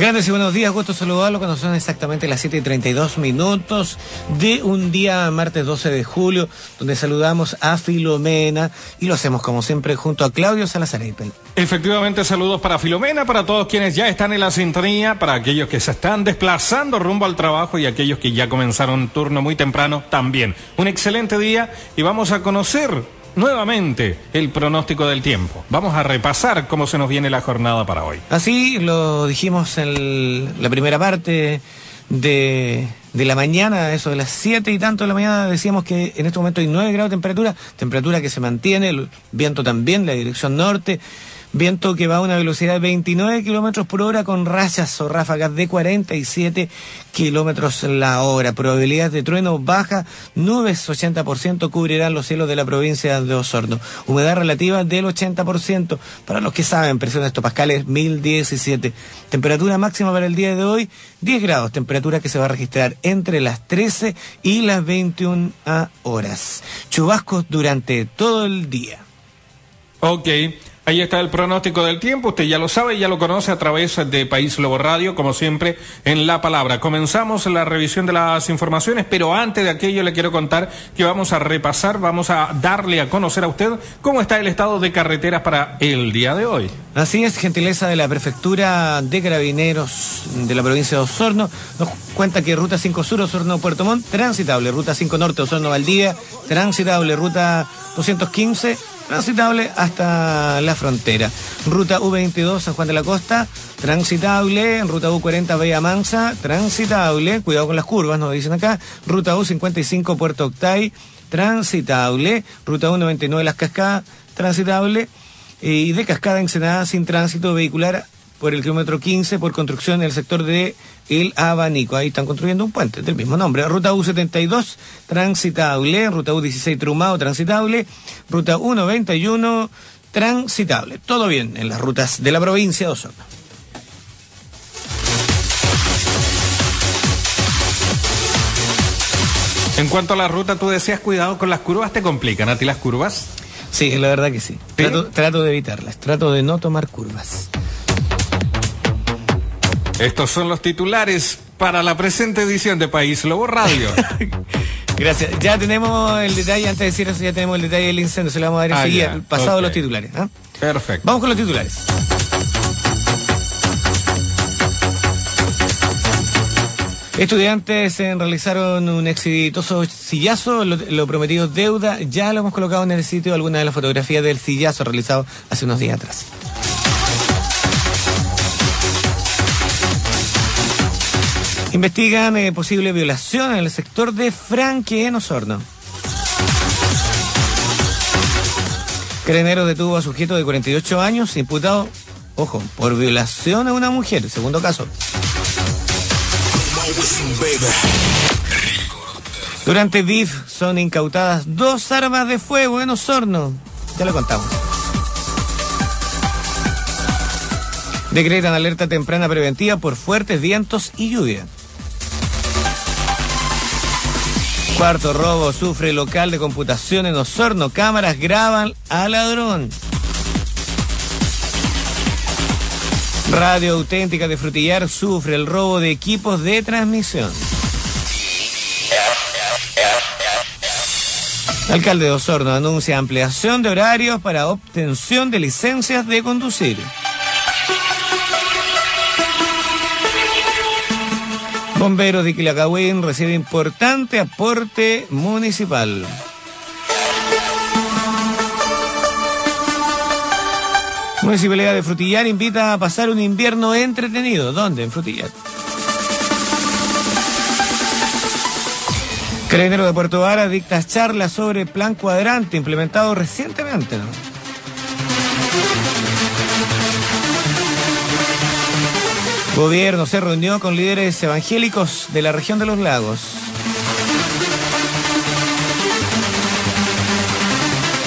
Grandes y buenos días, gusto saludarlo cuando son exactamente las 7 y 32 minutos de un día martes 12 de julio, donde saludamos a Filomena y lo hacemos como siempre junto a Claudio Salazar. Efectivamente, saludos para Filomena, para todos quienes ya están en la sintonía, para aquellos que se están desplazando rumbo al trabajo y aquellos que ya comenzaron turno muy temprano también. Un excelente día y vamos a conocer nuevamente el pronóstico del tiempo. Vamos a repasar cómo se nos viene la jornada para hoy. Así lo dijimos en la primera parte de, de la mañana, eso de las 7 y tanto de la mañana, decíamos que en este momento hay 9 grados de temperatura, temperatura que se mantiene, el viento también, la dirección norte. Viento que va a una velocidad de 29 kilómetros por hora con rachas o ráfagas de 47 kilómetros la hora. Probabilidad de trueno baja, nubes 80% cubrirán los cielos de la provincia de Osorno. Humedad relativa del 80%. Para los que saben, presión estopascales 1017. Temperatura máxima para el día de hoy 10 grados. Temperatura que se va a registrar entre las 13 y las 21 horas. Chubascos durante todo el día. Ok. Ahí está el pronóstico del tiempo, usted ya lo sabe, ya lo conoce a través de País Lobo Radio, como siempre, en la palabra. Comenzamos la revisión de las informaciones, pero antes de aquello le quiero contar que vamos a repasar, vamos a darle a conocer a usted cómo está el estado de carreteras para el día de hoy. Así es, gentileza de la Prefectura de Carabineros de la provincia de Osorno, nos cuenta que Ruta 5 Sur, Osorno, Puerto Montt, transitable, Ruta 5 Norte, Osorno, Valdivia, transitable, Ruta 215, transitable hasta la frontera. Ruta U22 San Juan de la Costa, transitable. Ruta U40 Bella Mansa, transitable. Cuidado con las curvas, nos dicen acá. Ruta U55 Puerto Octay, transitable. Ruta U99 Las Cascadas, transitable. Y de Cascada Ensenada sin tránsito vehicular por el kilómetro 15 por construcción en el sector de El Abanico. Ahí están construyendo un puente del mismo nombre. Ruta U72, transitable. Ruta U16, Trumao, transitable. Ruta U91, transitable. Todo bien en las rutas de la provincia de Osorno. En cuanto a la ruta, tú decías cuidado con las curvas, ¿te complican a ti las curvas? Sí, la verdad que sí. Trato, trato de evitarlas, trato de no tomar curvas. Estos son los titulares para la presente edición de País Lobo Radio. Gracias. Ya tenemos el detalle, antes de decir eso, ya tenemos el detalle del incendio, se lo vamos a dar Ah, enseguida, ya, pasado ok. los titulares. ¿ah? Perfecto. Vamos con los titulares. Estudiantes eh, realizaron un exitoso sillazo, lo, lo prometido deuda, ya lo hemos colocado en el sitio alguna de las fotografías del sillazo realizado hace unos días atrás. Investigan eh, posible violación en el sector de Franque en Osorno. Carabineros detuvo a sujeto de 48 años, imputado, ojo, por violación a una mujer. Segundo caso. Durante BIF son incautadas dos armas de fuego en Osorno. Ya lo contamos. Decretan alerta temprana preventiva por fuertes vientos y lluvia. Cuarto robo sufre local de computación en Osorno. Cámaras graban al ladrón. Radio Auténtica de Frutillar sufre el robo de equipos de transmisión. Alcalde de Osorno anuncia ampliación de horarios para obtención de licencias de conducir. Bomberos de Quilacagüín recibe importante aporte municipal. Municipalidad de Frutillar invita a pasar un invierno entretenido. ¿Dónde? En Frutillar. Carabinero de Puerto Vara dicta charlas sobre plan cuadrante implementado recientemente. Gobierno se reunió con líderes evangélicos de la región de los lagos.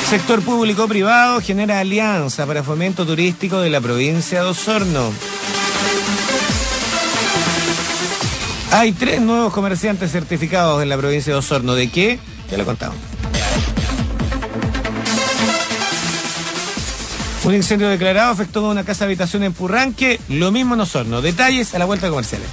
Sector público-privado genera alianza para fomento turístico de la provincia de Osorno. Hay tres nuevos comerciantes certificados en la provincia de Osorno. ¿De qué? Ya lo contamos. Un incendio declarado afectó a una casa habitación en Purranque, lo mismo en Osorno. Detalles a la vuelta comerciales.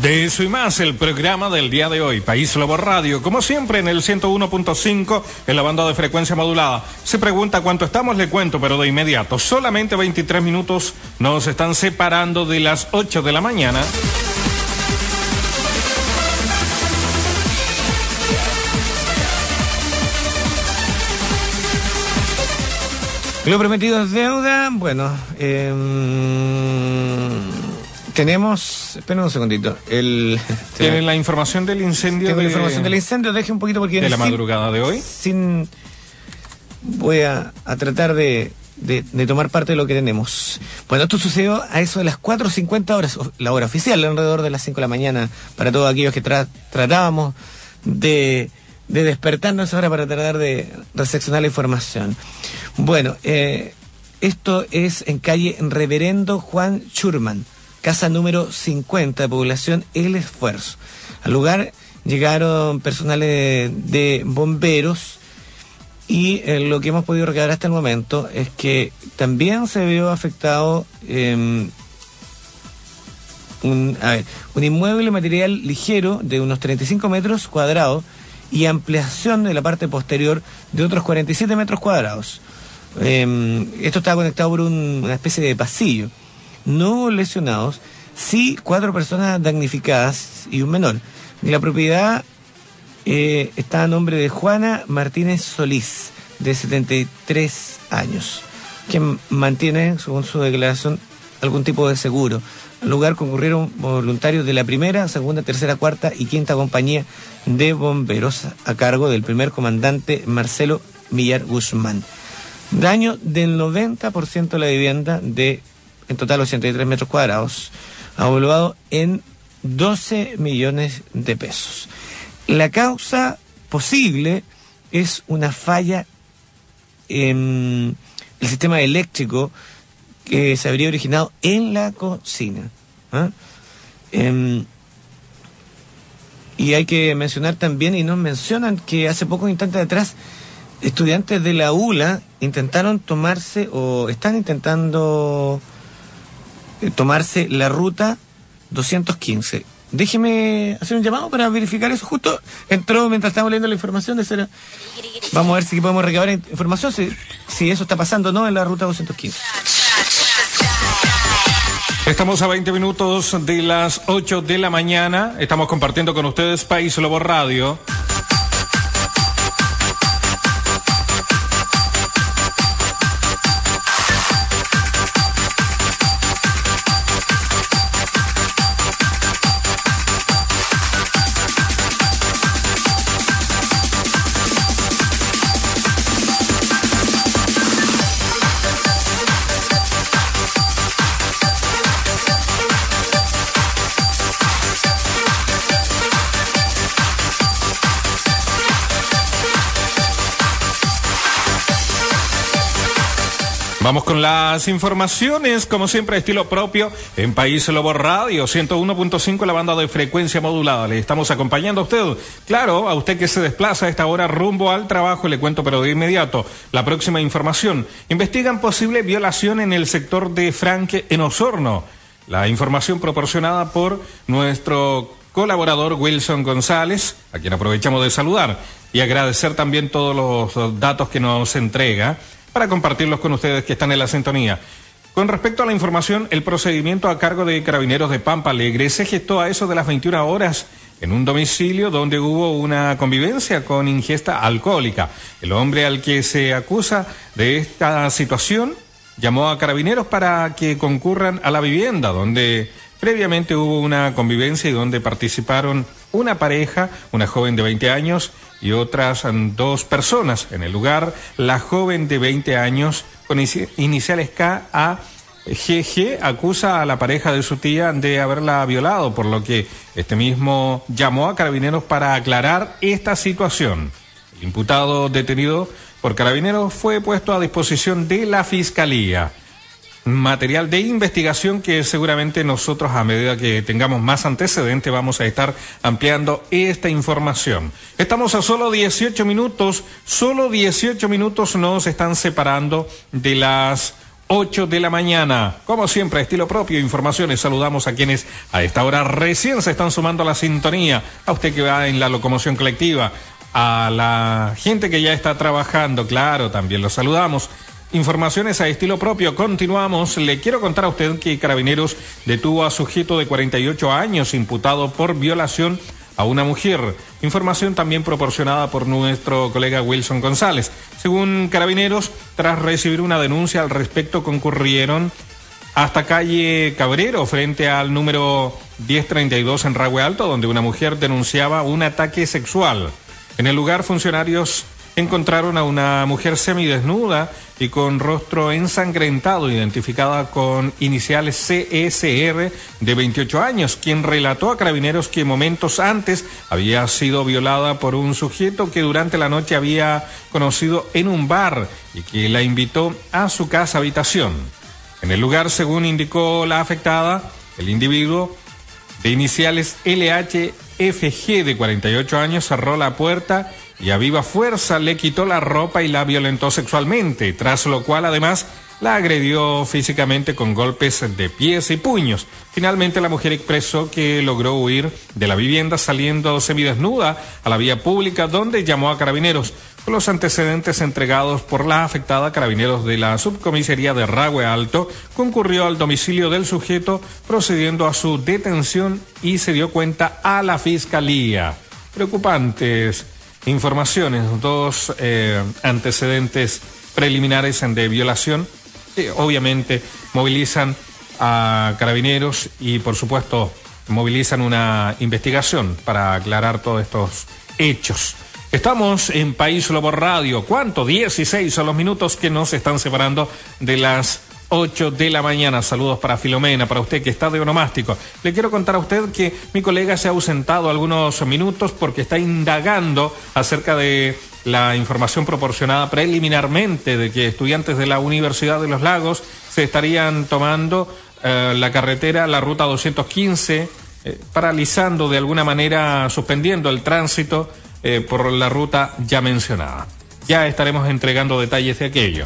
De eso y más, el programa del día de hoy, País Lobo Radio, como siempre en el 101.5 en la banda de frecuencia modulada. Se pregunta cuánto estamos, le cuento, pero de inmediato, solamente 23 minutos nos están separando de las 8 de la mañana. Lo prometido es deuda. Bueno, eh, tenemos. Esperen un segundito. El, ¿Tienen la información del incendio? Tengo de, la información del incendio. Deje un poquito porque. ¿De la sin- madrugada de hoy? Sin. Voy a, a tratar de, de- de tomar parte de lo que tenemos. Bueno, esto sucedió a eso de las 4.50 horas, la hora oficial, alrededor de las 5 de la mañana, para todos aquellos que tra- tratábamos de, de despertarnos ahora para tratar de recepcionar la información. Bueno, eh, esto es en calle Reverendo Juan Schurman, casa número 50 de población El Esfuerzo. Al lugar llegaron personales de bomberos y eh, lo que hemos podido recabar hasta el momento es que también se vio afectado eh, un, a ver, un inmueble material ligero de unos 35 metros cuadrados y ampliación de la parte posterior de otros 47 metros cuadrados. Eh, esto estaba conectado por un- una especie de pasillo. No hubo lesionados, sí cuatro personas damnificadas y un menor. La propiedad eh, está a nombre de Juana Martínez Solís, de 73 años, quien mantiene, según su declaración, algún tipo de seguro. Lugar concurrieron voluntarios de la primera, segunda, tercera, cuarta y quinta compañía de bomberos a cargo del primer comandante Marcelo Millar Guzmán. Daño del 90% de la vivienda de, en total, 83 metros cuadrados, evaluado en 12 millones de pesos. La causa posible es una falla en el sistema eléctrico que se habría originado en la cocina. ¿ah? Em, y hay que mencionar también, y nos mencionan que hace pocos instantes atrás, estudiantes de la ULA intentaron tomarse, o están intentando eh, tomarse la ruta 215. Déjeme hacer un llamado para verificar eso. Justo entró mientras estamos leyendo la información de ser... Vamos a ver si podemos recabar in- información, si, si eso está pasando o no en la ruta 215. Estamos a 20 minutos de las 8 de la mañana. Estamos compartiendo con ustedes País Lobo Radio. Vamos con las informaciones, como siempre, estilo propio en País Lobo Radio, 101.5 la banda de frecuencia modulada. Le estamos acompañando a usted, claro, a usted que se desplaza a esta hora rumbo al trabajo, le cuento, pero de inmediato, la próxima información. Investigan posible violación en el sector de Franque en Osorno. La información proporcionada por nuestro colaborador Wilson González, a quien aprovechamos de saludar y agradecer también todos los datos que nos entrega para compartirlos con ustedes que están en la sintonía. Con respecto a la información, el procedimiento a cargo de Carabineros de Pampa Alegre se gestó a eso de las 21 horas en un domicilio donde hubo una convivencia con ingesta alcohólica. El hombre al que se acusa de esta situación llamó a Carabineros para que concurran a la vivienda donde previamente hubo una convivencia y donde participaron una pareja, una joven de 20 años y otras dos personas. En el lugar, la joven de 20 años, con inici- iniciales K, A, GG, acusa a la pareja de su tía de haberla violado, por lo que este mismo llamó a carabineros para aclarar esta situación. El imputado detenido por carabineros fue puesto a disposición de la fiscalía. Material de investigación que seguramente nosotros a medida que tengamos más antecedentes vamos a estar ampliando esta información. Estamos a solo 18 minutos, solo 18 minutos nos están separando de las 8 de la mañana. Como siempre, estilo propio, informaciones. Saludamos a quienes a esta hora recién se están sumando a la sintonía. A usted que va en la locomoción colectiva. A la gente que ya está trabajando, claro, también los saludamos. Informaciones a estilo propio. Continuamos. Le quiero contar a usted que Carabineros detuvo a sujeto de 48 años imputado por violación a una mujer. Información también proporcionada por nuestro colega Wilson González. Según Carabineros, tras recibir una denuncia al respecto, concurrieron hasta calle Cabrero, frente al número 1032 en Ragüe Alto, donde una mujer denunciaba un ataque sexual. En el lugar, funcionarios encontraron a una mujer semidesnuda y con rostro ensangrentado, identificada con iniciales CSR de 28 años, quien relató a carabineros que momentos antes había sido violada por un sujeto que durante la noche había conocido en un bar y que la invitó a su casa habitación. En el lugar, según indicó la afectada, el individuo de iniciales LHFG de 48 años cerró la puerta y a viva fuerza le quitó la ropa y la violentó sexualmente, tras lo cual además la agredió físicamente con golpes de pies y puños. Finalmente la mujer expresó que logró huir de la vivienda saliendo semidesnuda a la vía pública donde llamó a carabineros. Con los antecedentes entregados por la afectada carabineros de la subcomisaría de Ragüe Alto, concurrió al domicilio del sujeto procediendo a su detención y se dio cuenta a la fiscalía. Preocupantes informaciones, dos eh, antecedentes preliminares de violación, que obviamente movilizan a carabineros y por supuesto movilizan una investigación para aclarar todos estos hechos. Estamos en País Lobo Radio. ¿Cuánto? 16 son los minutos que nos están separando de las 8 de la mañana. Saludos para Filomena, para usted que está de onomástico. Le quiero contar a usted que mi colega se ha ausentado algunos minutos porque está indagando acerca de la información proporcionada preliminarmente de que estudiantes de la Universidad de los Lagos se estarían tomando eh, la carretera, la ruta 215, eh, paralizando de alguna manera, suspendiendo el tránsito eh, por la ruta ya mencionada. Ya estaremos entregando detalles de aquello.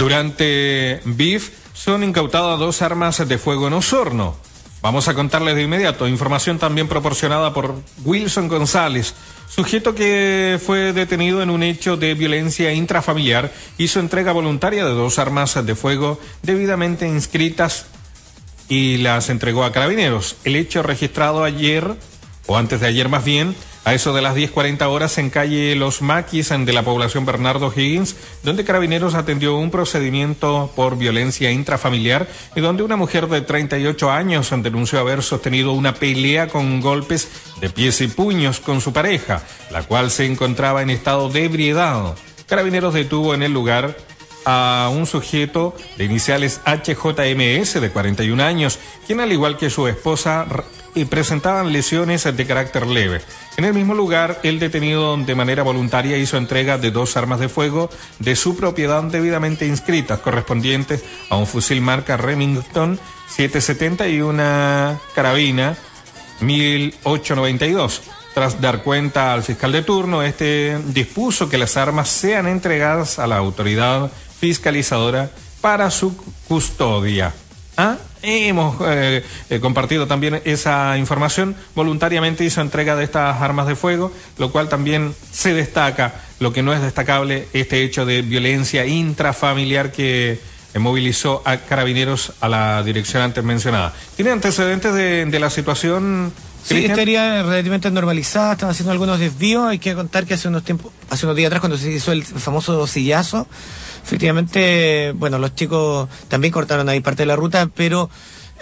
Durante BIF son incautadas dos armas de fuego en Osorno. Vamos a contarles de inmediato. Información también proporcionada por Wilson González, sujeto que fue detenido en un hecho de violencia intrafamiliar, hizo entrega voluntaria de dos armas de fuego debidamente inscritas y las entregó a carabineros. El hecho registrado ayer, o antes de ayer más bien, a eso de las 10.40 horas en calle Los Maquis de la población Bernardo Higgins, donde Carabineros atendió un procedimiento por violencia intrafamiliar y donde una mujer de 38 años denunció haber sostenido una pelea con golpes de pies y puños con su pareja, la cual se encontraba en estado de ebriedad. Carabineros detuvo en el lugar a un sujeto de iniciales HJMS de 41 años, quien al igual que su esposa presentaban lesiones de carácter leve. En el mismo lugar, el detenido de manera voluntaria hizo entrega de dos armas de fuego de su propiedad debidamente inscritas, correspondientes a un fusil marca Remington 770 y una carabina 1892. Tras dar cuenta al fiscal de turno, este dispuso que las armas sean entregadas a la autoridad fiscalizadora para su custodia. ¿Ah? Hemos eh, eh, compartido también esa información. Voluntariamente hizo entrega de estas armas de fuego, lo cual también se destaca. Lo que no es destacable, este hecho de violencia intrafamiliar que eh, movilizó a carabineros a la dirección antes mencionada. ¿Tiene antecedentes de, la situación? Sí, estaría relativamente normalizada, están haciendo algunos desvíos. Hay que contar que hace unos tiempos, hace unos días atrás, cuando se hizo el famoso sillazo, efectivamente, bueno, los chicos también cortaron ahí parte de la ruta, pero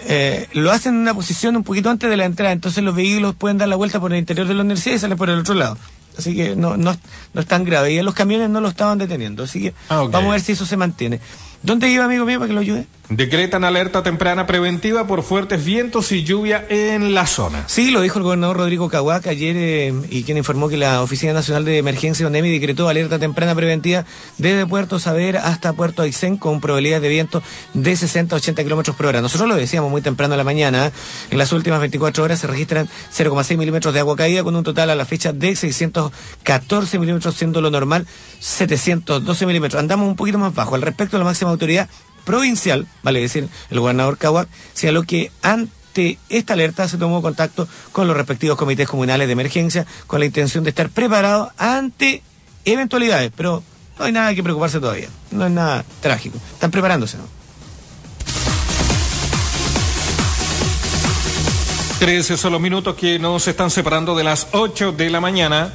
eh, lo hacen en una posición un poquito antes de la entrada, entonces los vehículos pueden dar la vuelta por el interior de la universidad y salen por el otro lado. Así que no, no, no es tan grave. Y los camiones no lo estaban deteniendo. Así que ah, vamos a ver si eso se mantiene. ¿Dónde iba, amigo mío, para que lo ayude? Decretan alerta temprana preventiva por fuertes vientos y lluvia en la zona. Sí, lo dijo el gobernador Rodrigo Cahuac ayer eh, y quien informó que la Oficina Nacional de Emergencia ONEMI decretó alerta temprana preventiva desde Puerto Saber hasta Puerto Aysén con probabilidad de viento de 60 a 80 kilómetros por hora. Nosotros lo decíamos muy temprano en la mañana. En las últimas 24 horas se registran 0,6 milímetros de agua caída con un total a la fecha de 614 milímetros, siendo lo normal 712 milímetros. Andamos un poquito más bajo. Al respecto la máxima autoridad, provincial, vale decir, el gobernador Cahuac, lo que ante esta alerta se tomó contacto con los respectivos comités comunales de emergencia con la intención de estar preparados ante eventualidades, pero no hay nada que preocuparse todavía, no es nada trágico, están preparándose, ¿no? 13 son los minutos que nos están separando de las 8 de la mañana.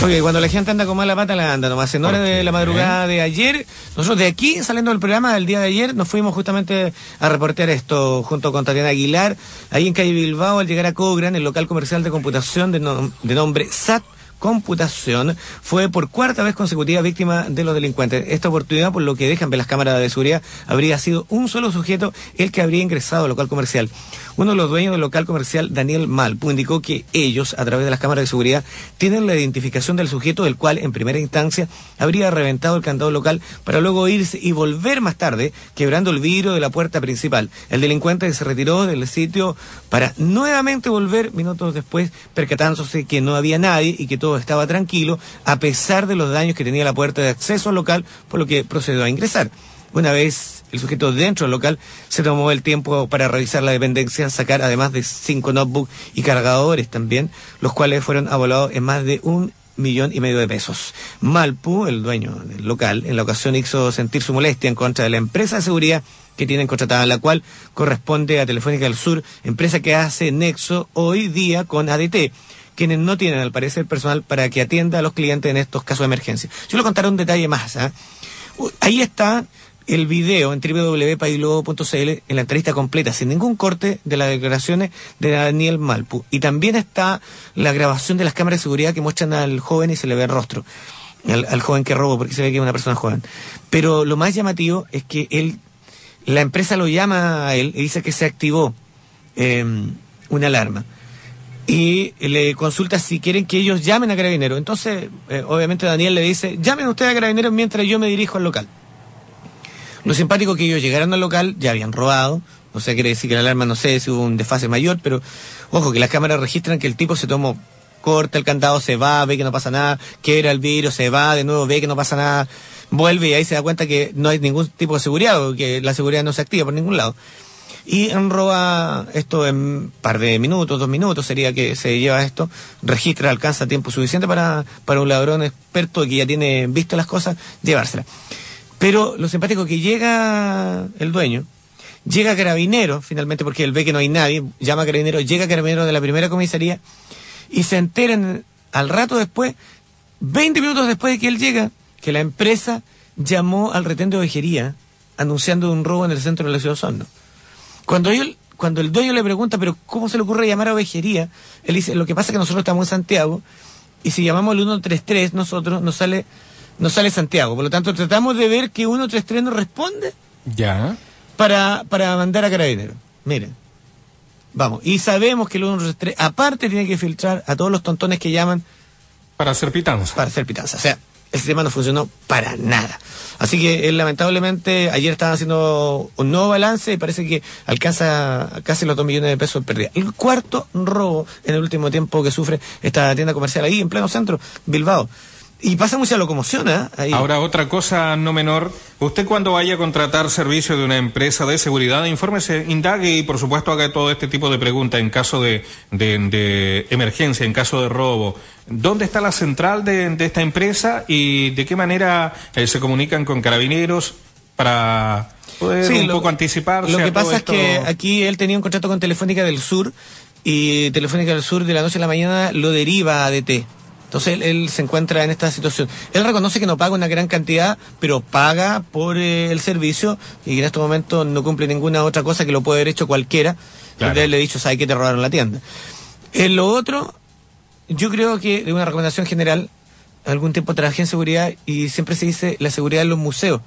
Oye, cuando la gente anda con mala pata, la anda nomás. En hora de la madrugada de ayer, nosotros de aquí, saliendo del programa del día de ayer, nos fuimos justamente a reportear esto junto con Tatiana Aguilar, ahí en calle Bilbao, al llegar a Cogran, el local comercial de computación de, de nombre SAT computación fue por cuarta vez consecutiva víctima de los delincuentes. Esta oportunidad, por lo que dejan ver las cámaras de seguridad, habría sido un solo sujeto el que habría ingresado al local comercial. Uno de los dueños del local comercial, Daniel Malpu, indicó que ellos, a través de las cámaras de seguridad, tienen la identificación del sujeto del cual, en primera instancia, habría reventado el candado local para luego irse y volver más tarde, quebrando el vidrio de la puerta principal. El delincuente se retiró del sitio para nuevamente volver minutos después, percatándose que no había nadie y que todo estaba tranquilo, a pesar de los daños que tenía la puerta de acceso al local, por lo que procedió a ingresar. Una vez el sujeto dentro del local, se tomó el tiempo para revisar la dependencia, sacar además de cinco notebooks y cargadores también, los cuales fueron avalados en más de un millón y medio de pesos. Malpu, el dueño del local, en la ocasión hizo sentir su molestia en contra de la empresa de seguridad que tienen contratada, la cual corresponde a Telefónica del Sur, empresa que hace nexo hoy día con ADT quienes no tienen, al parecer, personal para que atienda a los clientes en estos casos de emergencia. Yo le contaré un detalle más. ¿ah? Ahí está el video en www.paislobo.cl en la entrevista completa, sin ningún corte de las declaraciones de Daniel Malpu. Y también está la grabación de las cámaras de seguridad que muestran al joven y se le ve el rostro. Al, joven que robó, porque se ve que es una persona joven. Pero lo más llamativo es que él, la empresa lo llama a él y dice que se activó eh, una alarma y le consulta si quieren que ellos llamen a Carabineros. Entonces, eh, obviamente Daniel le dice, llamen ustedes a Carabineros mientras yo me dirijo al local. Lo simpático que ellos llegaron al local, ya habían robado, o sea, quiere decir que la alarma no sé si hubo un desfase mayor, pero ojo, que las cámaras registran que el tipo se tomó, corta el candado, se va, ve que no pasa nada, quiebra el vidrio, se va, de nuevo ve que no pasa nada, vuelve y ahí se da cuenta que no hay ningún tipo de seguridad, o que la seguridad no se activa por ningún lado y roba esto en un par de minutos, dos minutos sería que se lleva esto, registra, alcanza tiempo suficiente para, para un ladrón experto que ya tiene visto las cosas, llevársela. Pero lo simpático que llega el dueño, llega Carabinero, finalmente porque él ve que no hay nadie, llama a Carabinero, llega Carabinero de la primera comisaría y se enteran al rato después, 20 minutos después de que él llega, que la empresa llamó al retén de ovejería anunciando un robo en el centro de la ciudad Osorno. Cuando, cuando el dueño le pregunta, pero ¿cómo se le ocurre llamar a ovejería? Él dice, lo que pasa es que nosotros estamos en Santiago y si llamamos al 133 nosotros nos sale, nos sale Santiago. Por lo tanto, tratamos de ver que 133 nos responde. Ya. Para, para mandar a Carabineros. Miren. Vamos. Y sabemos que el 133, aparte, tiene que filtrar a todos los tontones que llaman. Para hacer pitanza. Para hacer pitanza. O sea, el sistema no funcionó para nada. Así que él, lamentablemente ayer estaban haciendo un nuevo balance y parece que alcanza casi los dos millones de pesos de pérdida. El cuarto robo en el último tiempo que sufre esta tienda comercial ahí en pleno centro, Bilbao. Y pasa mucha locomoción, ¿eh? Ahora, otra cosa no menor. Usted cuando vaya a contratar servicio de una empresa de seguridad, infórmese, indague y por supuesto haga todo este tipo de preguntas en caso de, de, emergencia, en caso de robo. ¿Dónde está la central de, esta empresa y de qué manera eh, se comunican con carabineros para poder un poco anticiparse? Lo que pasa es que aquí él tenía un contrato con Telefónica del Sur y Telefónica del Sur de la noche a la mañana lo deriva a ADT. Entonces él, se encuentra en esta situación. Él reconoce que no paga una gran cantidad, pero paga por eh, el servicio y en este momento no cumple ninguna otra cosa que lo puede haber hecho cualquiera. Claro. Él le ha dicho, ¿sabes que te robaron la tienda? En lo otro, yo creo que de una recomendación general, algún tiempo trabajé en seguridad y siempre se dice la seguridad en los museos.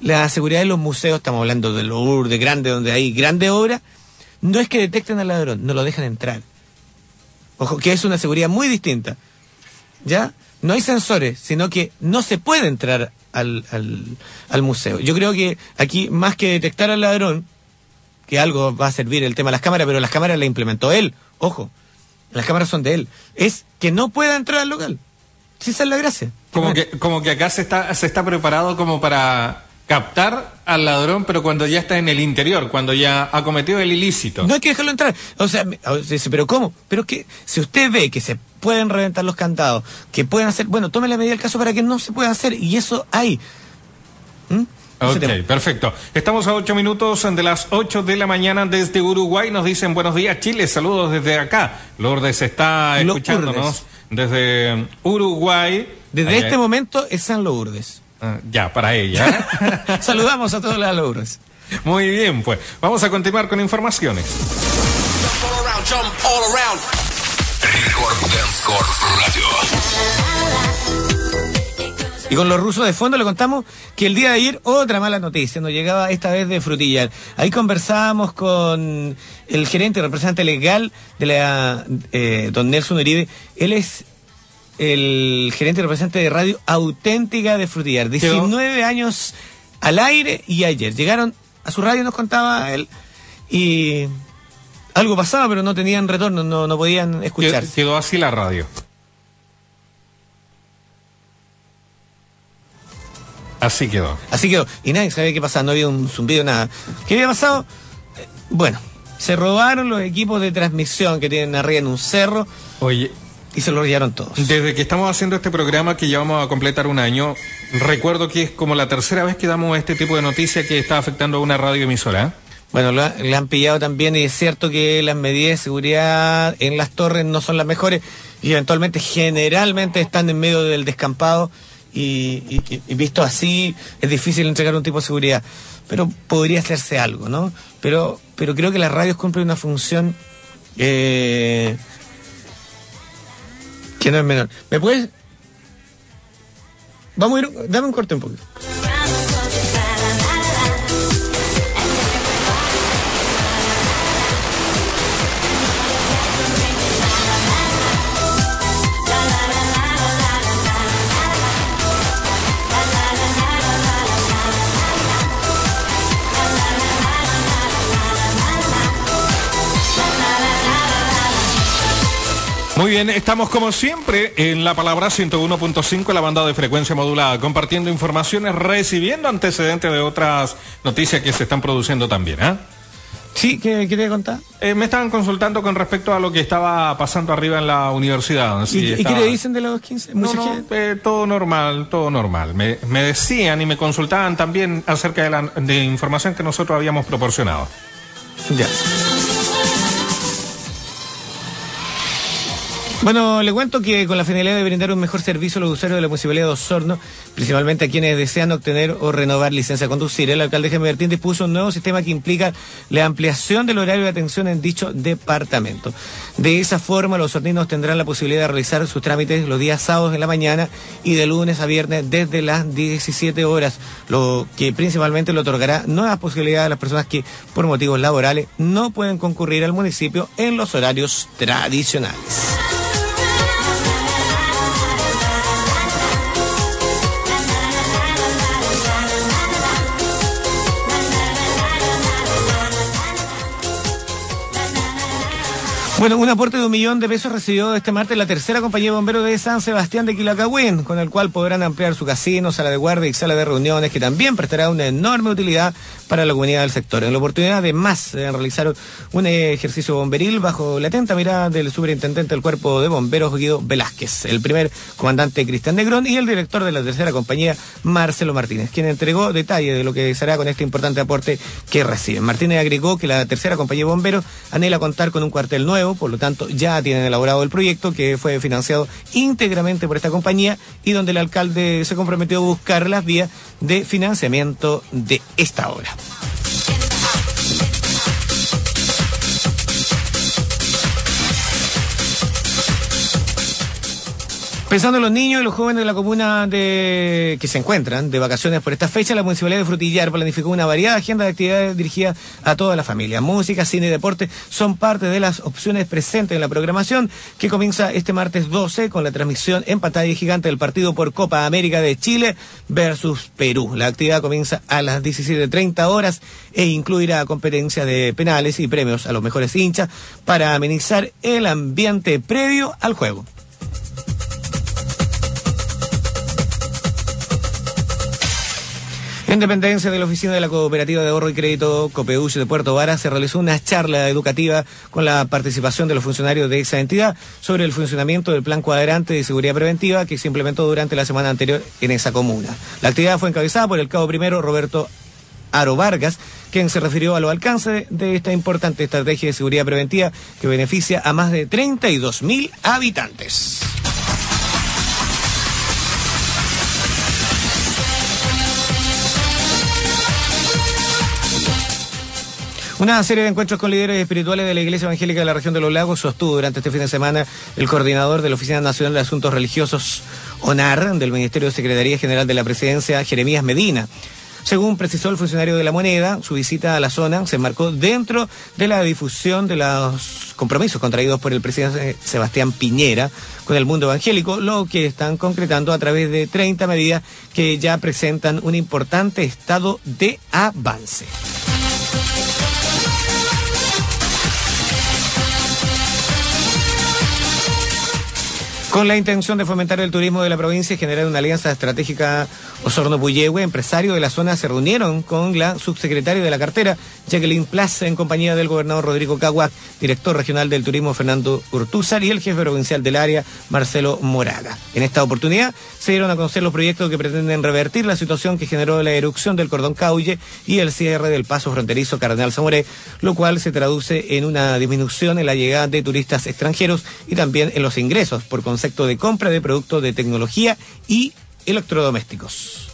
la seguridad de los museos, estamos hablando de los de grande, donde hay grande obra, no es que detecten al ladrón, no lo dejan entrar. Ojo, que es una seguridad muy distinta. ¿Ya? No hay sensores, sino que no se puede entrar al, al, museo. Yo creo que aquí, más que detectar al ladrón, que algo va a servir el tema de las cámaras, pero las cámaras las implementó él, ojo, las cámaras son de él, es que no pueda entrar al local. Si esa es la gracia. Como que, como que acá se está, se está preparado como para captar al ladrón, pero cuando ya está en el interior, cuando ya ha cometido el ilícito. No hay que dejarlo entrar. O sea, pero ¿cómo? Pero que si usted ve que se pueden reventar los candados, que pueden hacer, bueno, tome la medida del caso para que no se pueda hacer, y eso hay. ¿Mm? Ok, perfecto. Estamos a ocho minutos de las ocho de la mañana desde Uruguay. Nos dicen buenos días, Chile. Saludos desde acá. Lourdes está escuchándonos desde Uruguay. Desde este momento es San Lourdes. Ah, ya, para ella. Saludamos a todos los Lourdes. Muy bien, pues. Vamos a continuar con informaciones. Y con los rusos de fondo le contamos que el día de ayer otra mala noticia nos llegaba esta vez de Frutillar. Ahí conversábamos con el gerente, representante legal de la eh, don Nelson Uribe. Él es el gerente representante de radio auténtica de Frutillar. 19 años al aire y ayer llegaron a su radio, nos contaba él, y algo pasaba, pero no tenían retorno, no, no podían escuchar. Quedó así la radio. Así quedó. Así quedó. Y nadie sabía qué pasaba, no había un zumbido, nada. ¿Qué había pasado? Eh, bueno, se robaron los equipos de transmisión que tienen arriba en un cerro. Oye. Y se lo robaron todos. Desde que estamos haciendo este programa, que ya vamos a completar un año, recuerdo que es como la tercera vez que damos este tipo de noticia que está afectando a una radioemisora. Bueno, le han pillado también y es cierto que las medidas de seguridad en las torres no son las mejores y eventualmente generalmente están en medio del descampado y, visto así es difícil entregar un tipo de seguridad. Pero podría hacerse algo, ¿no? Pero, pero creo que las radios cumplen una función eh, que no es menor. ¿Me puedes? Vamos a ir, dame un corte un poquito. Muy bien, estamos como siempre en la palabra 101.5, la banda de frecuencia modulada, compartiendo informaciones, recibiendo antecedentes de otras noticias que se están produciendo también. ¿eh? Sí, ¿qué quería contar? Eh, me estaban consultando con respecto a lo que estaba pasando arriba en la universidad. ¿Y, qué le dicen de los 15? No, no, eh, todo normal, todo normal. Me, me, decían y me consultaban también acerca de la de información que nosotros habíamos proporcionado. Ya. Bueno, le cuento que con la finalidad de brindar un mejor servicio a los usuarios de la Municipalidad de Osorno, principalmente a quienes desean obtener o renovar licencia de conducir, el alcalde Jaime Bertín dispuso un nuevo sistema que implica la ampliación del horario de atención en dicho departamento. De esa forma, los osorninos tendrán la posibilidad de realizar sus trámites los días sábados en la mañana y de lunes a viernes desde las 17 horas, lo que principalmente le otorgará nuevas posibilidades a las personas que, por motivos laborales, no pueden concurrir al municipio en los horarios tradicionales. Bueno, un aporte de un millón de pesos recibió este martes la tercera compañía de bomberos de San Sebastián de Quilacagüín, con el cual podrán ampliar su casino, sala de guardia y sala de reuniones, que también prestará una enorme utilidad para la comunidad del sector. En la oportunidad, además, de realizar un ejercicio bomberil bajo la atenta mirada del superintendente del cuerpo de bomberos, Guido Velázquez, el primer comandante Cristian Negrón y el director de la tercera compañía, Marcelo Martínez, quien entregó detalles de lo que será con este importante aporte que reciben. Martínez agregó que la tercera compañía de bomberos anhela contar con un cuartel nuevo por lo tanto ya tienen elaborado el proyecto que fue financiado íntegramente por esta compañía y donde el alcalde se comprometió a buscar las vías de financiamiento de esta obra. Pensando en los niños y los jóvenes de la comuna de que se encuentran de vacaciones por esta fecha, la Municipalidad de Frutillar planificó una variada agenda de actividades dirigidas a toda la familia. Música, cine y deporte son parte de las opciones presentes en la programación que comienza este martes 12 con la transmisión en pantalla gigante del partido por Copa América de Chile versus Perú. La actividad comienza a las 17.30 horas e incluirá competencias de penales y premios a los mejores hinchas para amenizar el ambiente previo al juego. En dependencia de la Oficina de la Cooperativa de Ahorro y Crédito Copeuch de Puerto Vara se realizó una charla educativa con la participación de los funcionarios de esa entidad sobre el funcionamiento del plan cuadrante de seguridad preventiva que se implementó durante la semana anterior en esa comuna. La actividad fue encabezada por el cabo primero Roberto Aro Vargas, quien se refirió a los alcances de esta importante estrategia de seguridad preventiva que beneficia a más de 32 mil habitantes. Una serie de encuentros con líderes espirituales de la Iglesia Evangélica de la región de los lagos sostuvo durante este fin de semana el coordinador de la Oficina Nacional de Asuntos Religiosos, ONAR, del Ministerio de Secretaría General de la Presidencia, Jeremías Medina. Según precisó el funcionario de la moneda, su visita a la zona se marcó dentro de la difusión de los compromisos contraídos por el presidente Sebastián Piñera con el mundo evangélico, lo que están concretando a través de 30 medidas que ya presentan un importante estado de avance. Con la intención de fomentar el turismo de la provincia y generar una alianza estratégica, Osorno Puyehue, empresarios de la zona, se reunieron con la subsecretaria de la cartera, Jacqueline Plaza, en compañía del gobernador Rodrigo Caguac, director regional del turismo Fernando Urtúzar y el jefe provincial del área, Marcelo Moraga. En esta oportunidad se dieron a conocer los proyectos que pretenden revertir la situación que generó la erupción del cordón Caulle y el cierre del paso fronterizo Cardenal Zamoré, lo cual se traduce en una disminución en la llegada de turistas extranjeros y también en los ingresos por concepto de compra de productos de tecnología y electrodomésticos.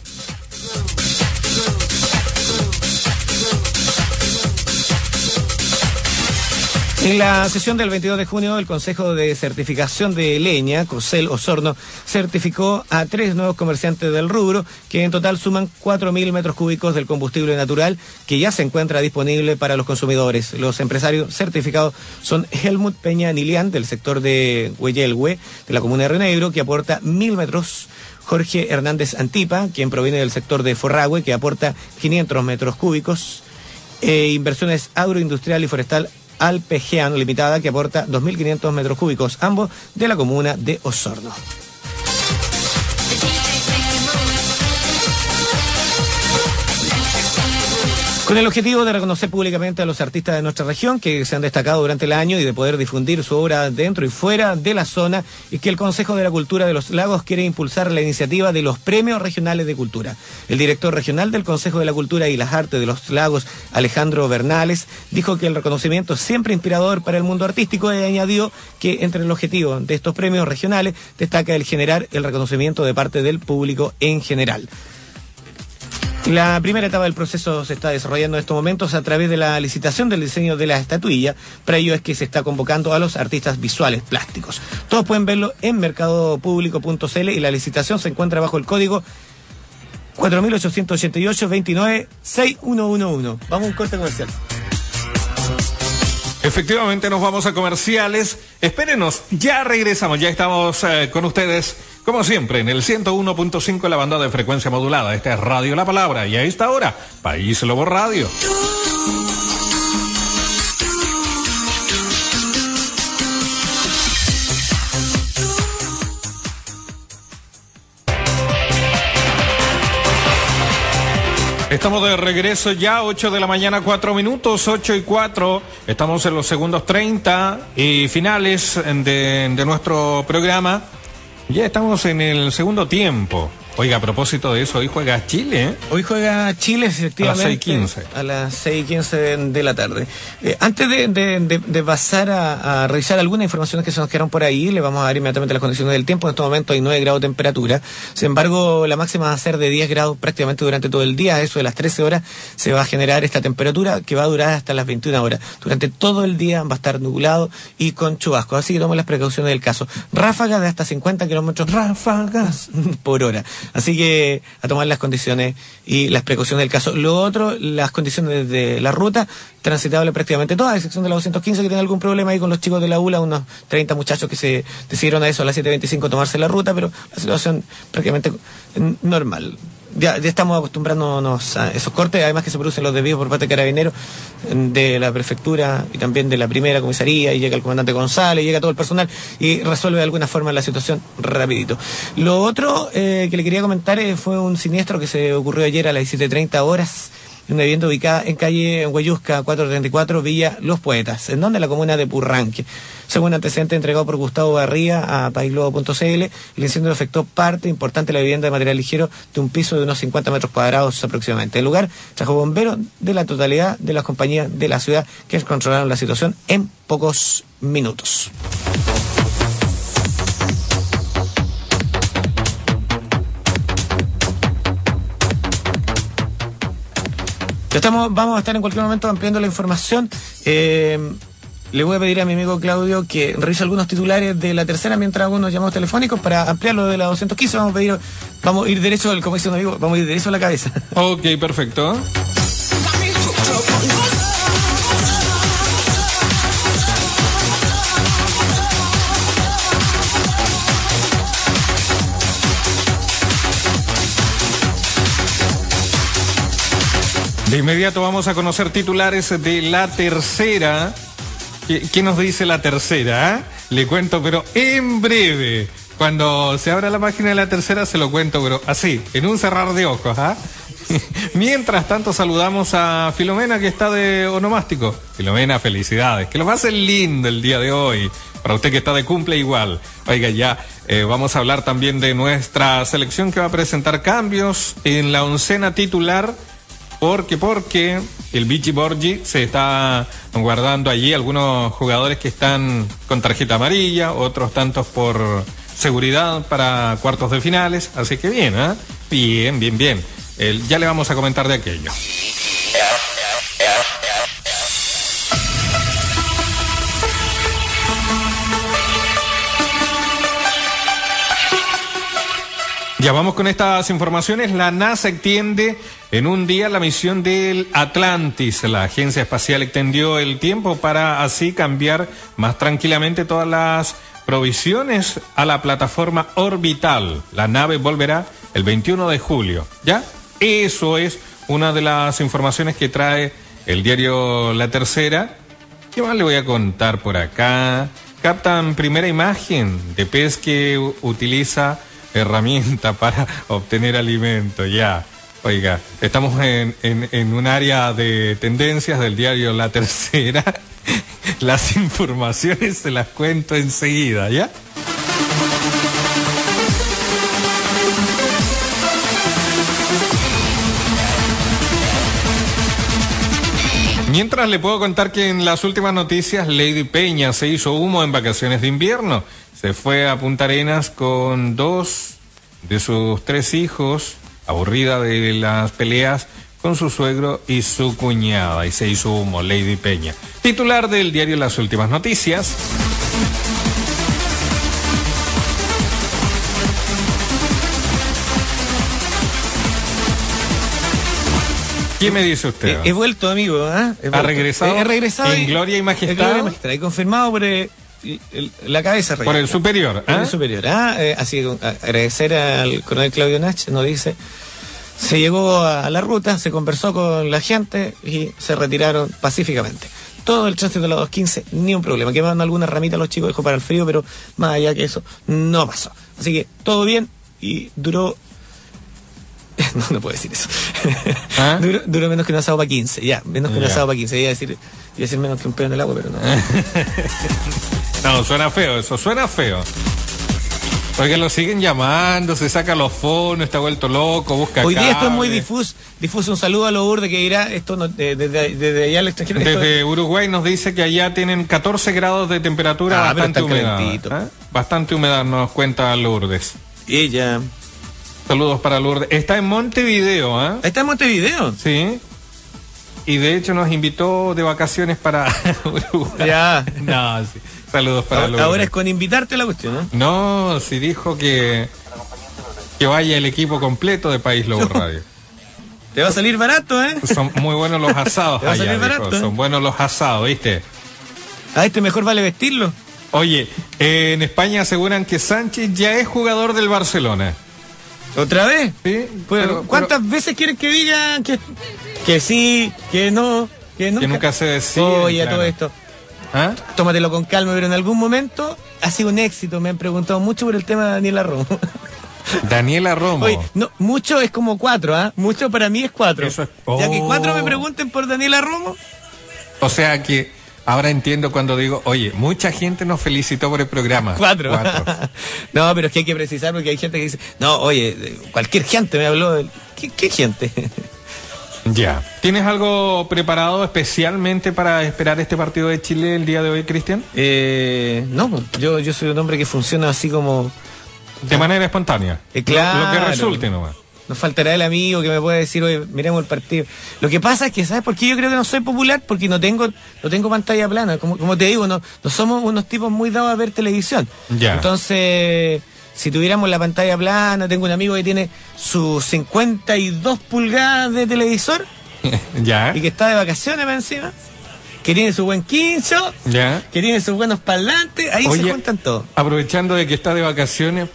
En la sesión del 22 de junio, el Consejo de Certificación de Leña, COSEL Osorno, certificó a tres nuevos comerciantes del rubro, que en total suman 4.000 metros cúbicos del combustible natural que ya se encuentra disponible para los consumidores. Los empresarios certificados son Helmut Peña Nilian, del sector de Hueyelhue, de la comuna de Renegro, que aporta 1.000 metros. Jorge Hernández Antipa, quien proviene del sector de Forragüe, que aporta 500 metros cúbicos. E inversiones agroindustrial y forestal Alpegean Limitada, que aporta 2.500 metros cúbicos, ambos de la comuna de Osorno. Con el objetivo de reconocer públicamente a los artistas de nuestra región que se han destacado durante el año y de poder difundir su obra dentro y fuera de la zona, y que el Consejo de la Cultura de los Lagos quiere impulsar la iniciativa de los Premios Regionales de Cultura. El director regional del Consejo de la Cultura y las Artes de los Lagos, Alejandro Bernales, dijo que el reconocimiento es siempre inspirador para el mundo artístico y añadió que entre el objetivo de estos premios regionales destaca el generar el reconocimiento de parte del público en general. La primera etapa del proceso se está desarrollando en estos momentos a través de la licitación del diseño de la estatuilla. Para ello es que se está convocando a los artistas visuales plásticos. Todos pueden verlo en mercadopublico.cl y la licitación se encuentra bajo el código 4888 29 6111. Vamos a un corte comercial. Efectivamente, nos vamos a comerciales. Espérenos, ya regresamos, ya estamos eh, con ustedes, como siempre, en el 101.5 la banda de frecuencia modulada. Esta es Radio La Palabra y a esta hora, País Lobo Radio. Estamos de regreso ya, 8 de la mañana, 4 minutos, 8 y 4. Estamos en los segundos 30 y finales de, de nuestro programa. Ya estamos en el segundo tiempo. Oiga, a propósito de eso, hoy juega Chile, ¿eh? Hoy juega Chile, efectivamente. A las 6.15. A las 6.15 de, la tarde. Eh, antes de, pasar a, revisar algunas informaciones que se nos quedaron por ahí, le vamos a dar inmediatamente las condiciones del tiempo. En este momento hay 9 grados de temperatura. Sin embargo, la máxima va a ser de 10 grados prácticamente durante todo el día. Eso de las 13 horas se va a generar esta temperatura que va a durar hasta las 21 horas. Durante todo el día va a estar nublado y con chubascos. Así que tomen las precauciones del caso. Ráfagas de hasta 50 kilómetros ráfagas por hora. Así que a tomar las condiciones y las precauciones del caso. Lo otro, las condiciones de la ruta, transitable prácticamente toda, a excepción de la 215 que tiene algún problema ahí con los chicos de la ULA, unos 30 muchachos que se decidieron a eso a las 7.25 tomarse la ruta, pero la situación prácticamente normal ya, estamos acostumbrándonos a esos cortes, además que se producen los desvíos por parte de carabineros de la prefectura y también de la primera comisaría, y llega el comandante González, llega todo el personal y resuelve de alguna forma la situación rapidito. Lo otro eh, que le quería comentar eh, fue un siniestro que se ocurrió ayer a las 17.30 horas en una vivienda ubicada en calle Huayusca 434, Villa Los Poetas, en donde la comuna de Purranque. Según antecedente entregado por Gustavo Barría a paisglobo.cl, el incendio afectó parte importante de la vivienda de material ligero de un piso de unos 50 metros cuadrados aproximadamente. El lugar trajo bomberos de la totalidad de las compañías de la ciudad que controlaron la situación en pocos minutos. Estamos, vamos a estar en cualquier momento ampliando la información. Eh, le voy a pedir a mi amigo Claudio que revise algunos titulares de la tercera mientras hago unos llamados telefónicos para ampliar lo de la 215. Vamos a pedir, vamos a ir derecho, como dice un amigo, vamos a ir derecho a la cabeza. Ok, perfecto. De inmediato vamos a conocer titulares de la tercera. ¿Qué, nos dice la tercera? Ah? Le cuento, pero en breve. Cuando se abra la página de la tercera se lo cuento, pero así, en un cerrar de ojos. ¿ah? Mientras tanto saludamos a Filomena que está de onomástico. Filomena, felicidades. Que lo pase lindo el día de hoy. Para usted que está de cumple igual. Oiga, ya eh, vamos a hablar también de nuestra selección que va a presentar cambios en la oncena titular porque, porque el Vichy Borgi se está guardando allí algunos jugadores que están con tarjeta amarilla, otros tantos por seguridad para cuartos de finales. Así que bien, ¿eh? Bien, bien, bien. ya le vamos a comentar de aquello. Ya vamos con estas informaciones. La NASA extiende en un día la misión del Atlantis. La agencia espacial extendió el tiempo para así cambiar más tranquilamente todas las provisiones a la plataforma orbital. La nave volverá el 21 de julio. ¿Ya? Eso es una de las informaciones que trae el diario La Tercera. ¿Qué más le voy a contar por acá? Captan primera imagen de pez que utiliza herramienta para obtener alimento, ya. Oiga, estamos en, en, un área de tendencias del diario La Tercera. Las informaciones se las cuento enseguida, ¿ya? Mientras le puedo contar que en las últimas noticias Lady Peña se hizo humo en vacaciones de invierno se fue a Punta Arenas con dos de sus tres hijos, aburrida de las peleas con su suegro y su cuñada, y se hizo humo, Lady Peña. Titular del diario Las Últimas Noticias. ¿Quién me dice usted? He, vuelto, amigo. ¿eh? ¿Ha regresado? He, regresado. En Gloria y Majestad. He confirmado por la cabeza Por el superior. Por el ¿ah? superior. Ah, eh, así agradecer al coronel Claudio Nach, nos dice, se llegó a la ruta, se conversó con la gente y se retiraron pacíficamente. Todo el tránsito de la 215, ni un problema. Quemaron algunas ramitas los chicos, dejó para el frío, pero más allá que eso, no pasó. Así que todo bien y duró no, no puedo decir eso. ¿Ah? duró, menos que un asado para 15, ya, menos que un asado para 15. Iba a decir, iba a decir menos que un pedo en el agua, pero no. No, suena feo, eso suena feo. Oiga, lo siguen llamando, se saca los fondos, está vuelto loco, busca Hoy día esto es muy difuso. Difuso un saludo a los Urde que dirá esto no- de- desde, desde allá al extranjero. esto- Desde Uruguay nos dice que allá tienen 14 grados de temperatura, Ah, bastante humedad. ¿eh? Bastante humedad, nos cuenta Lourdes. Ella. Saludos para Lourdes. Está en Montevideo, ¿ah? Ahí está en Montevideo. Sí. Y de hecho nos invitó de vacaciones para Uruguay. Ya. No, sí. Saludos para Ahora, ahora es con invitarte la cuestión, ¿no? No, si dijo que que vaya el equipo completo de País Lobo Radio. Te va a salir barato, ¿eh? Son muy buenos los asados Te va a allá, salir dijo. barato, ¿eh? Son buenos los asados, ¿viste? A este mejor vale vestirlo. Oye, eh, en España aseguran que Sánchez ya es jugador del Barcelona. ¿Otra vez? ¿Sí? Pues, Pero- ¿Cuántas veces quieres que diga que, que sí, que no, que nunca? Que nunca se decide, Oye, claro. todo esto. ¿Ah? Tómatelo con calma, pero en algún momento ha sido un éxito. Me han preguntado mucho por el tema de Daniela Romo. Daniela Romo. Oye, no, mucho es como cuatro, ¿ah? Mucho para mí es cuatro. Eso es- Ya que Oh. cuatro me pregunten por Daniela Romo. O sea que ahora entiendo cuando digo, oye, mucha gente nos felicitó por el programa. Cuatro. Cuatro. no, pero es que hay que precisar porque hay gente que dice, no, oye, cualquier gente me habló. ¿Qué, qué gente? Ya. ¿Tienes algo preparado especialmente para esperar este partido de Chile el día de hoy, Cristian? eh, no, pues, yo, yo soy un hombre que funciona así como... De manera espontánea. Eh, Lo- Lo, que claro. resulte nomás. Nos faltará el amigo que me pueda decir, oye, miremos el partido. Lo que pasa es que, ¿sabes por qué yo creo que no soy popular? Porque no tengo, no tengo pantalla plana. Como, como te digo, no, no somos unos tipos muy dados a ver televisión. Ya. Entonces, si tuviéramos la pantalla plana, tengo un amigo que tiene sus 52 pulgadas de televisor ya. y que está de vacaciones para encima, que tiene su buen quincho, Ya. que tiene sus buenos parlantes, ahí Oye, se juntan todos. Aprovechando de que está de vacaciones,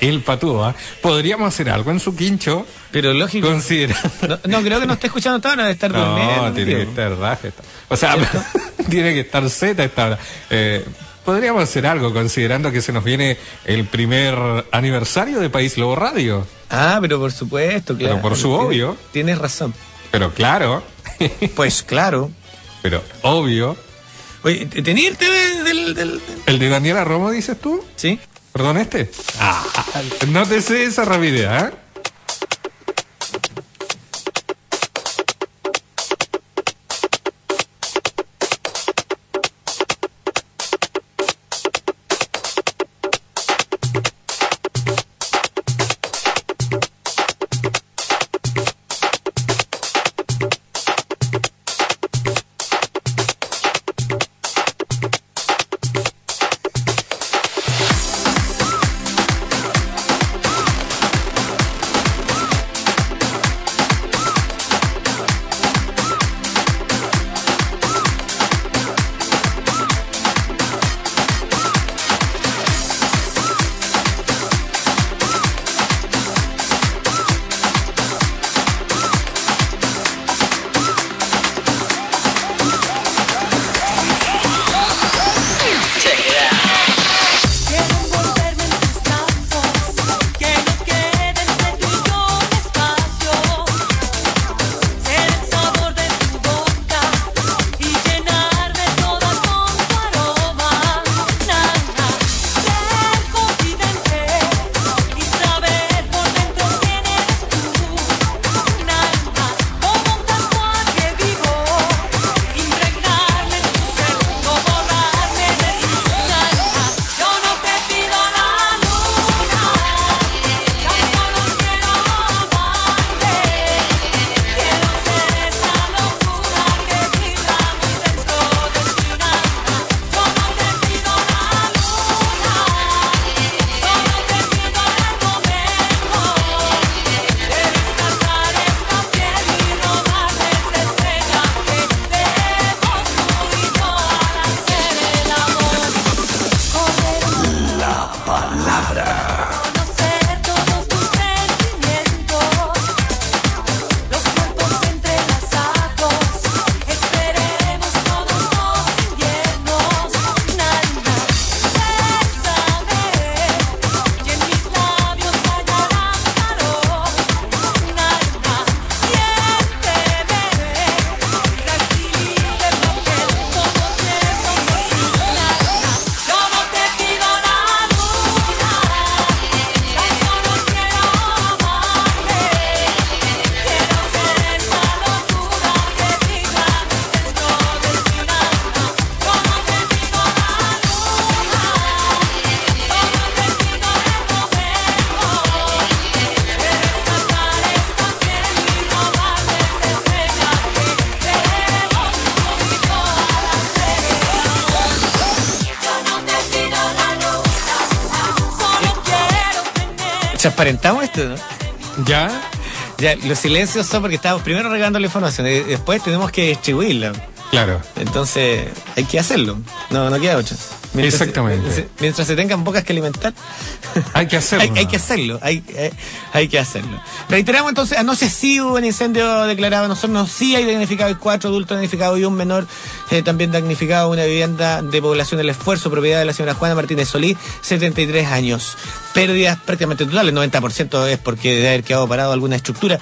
el patúo, ¿ah? podríamos hacer algo en su quincho, Pero lógico. considerando. No, no, creo que no esté escuchando hasta ahora, de estar durmiendo. No, tiene que estar raja. está- O sea, tiene que estar Z esta hora. Eh, podríamos hacer algo considerando que se nos viene el primer aniversario de País Lobo Radio. Ah, pero por supuesto, claro. Pero por su Tienes- obvio. Tienes razón. Pero claro, Pues claro. pero obvio. Oye, ¿te- ¿tenía el TV del, del, del- ¿El de Daniela Romo dices tú? Sí. ¿Perdón este? Ah, no te sé esa rapidez, ¿ah? Los silencios son porque estamos primero regando la información y después tenemos que distribuirla. Claro. Entonces, hay que hacerlo. No, no queda ocho. Exactamente. Se, mientras se tengan bocas que alimentar. Hay que hacerlo. hay, que hacerlo. Hay, eh, hay, que hacerlo. Reiteramos entonces, anoche sí hubo un incendio declarado. Nosotros sí hay damnificado, hay cuatro adultos damnificados y un menor eh, también damnificado. Una vivienda de población del esfuerzo, propiedad de la señora Juana Martínez Solí, 73 años. Pérdidas prácticamente totales, 90% es porque debe haber quedado parado alguna estructura.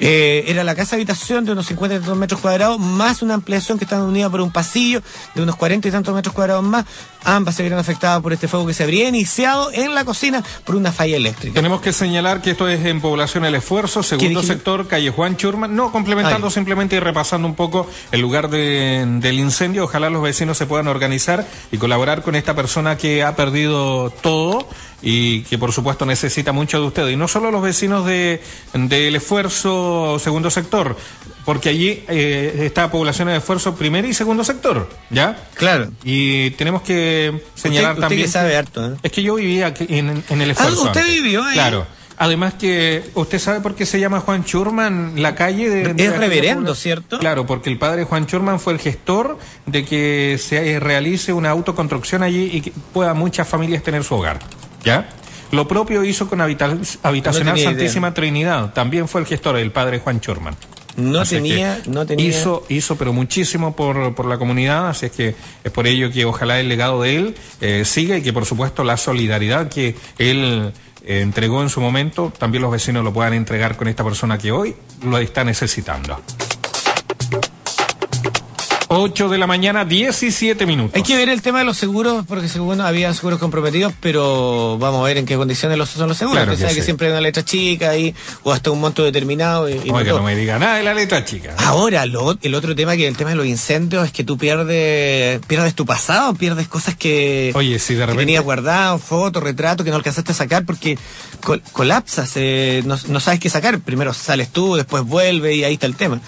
Eh, era la casa habitación de unos 52 metros cuadrados, más una ampliación que estaba unida por un pasillo de unos 40 y tantos metros cuadrados más. Ambas se vieron afectadas por este fuego que se habría iniciado en la cocina por una falla eléctrica. Tenemos que señalar que esto es en población El Esfuerzo, segundo sector, calle Juan Churman. No, complementando simplemente y repasando un poco el lugar del incendio. Ojalá los vecinos se puedan organizar y colaborar con esta persona que ha perdido todo y que por supuesto necesita mucho de ustedes. Y no solo los vecinos del de, esfuerzo segundo sector, porque allí eh, está población de esfuerzo primer y segundo sector, ¿ya? Claro. Y tenemos que señalar también... Que sabe harto, ¿eh? Es que yo vivía en, en el esfuerzo. Ah, usted vivió ahí. Claro. Además que usted sabe por qué se llama Juan Churman la calle de... es reverendo, ¿cierto? Claro, porque el padre Juan Churman fue el gestor de que se realice una autoconstrucción allí y que pueda muchas familias tener su hogar. ¿Ya? Lo propio hizo con Habitacional Santísima Trinidad. También fue el gestor, el padre Juan Churman. No tenía, no tenía. Hizo, hizo, pero muchísimo por, por, la comunidad, así es que es por ello que ojalá el legado de él eh, siga y que por supuesto la solidaridad que él eh, entregó en su momento, también los vecinos lo puedan entregar con esta persona que hoy lo está necesitando. 8 de la mañana, 17 minutos. Hay que ver el tema de los seguros, porque según había seguros comprometidos, pero vamos a ver en qué condiciones los, son los seguros. Claro que, que, siempre hay una letra chica ahí, o hasta un monto determinado. Y, Oiga, no, me diga nada de la letra chica. Ahora, lo, el otro tema que el tema de los incendios es que tú pierdes, pierdes tu pasado, pierdes cosas que, Oye, si de repente... tenías guardado, fotos, retratos que no alcanzaste a sacar porque colapsas, eh, no, no sabes qué sacar. Primero sales tú, después vuelve y ahí está el tema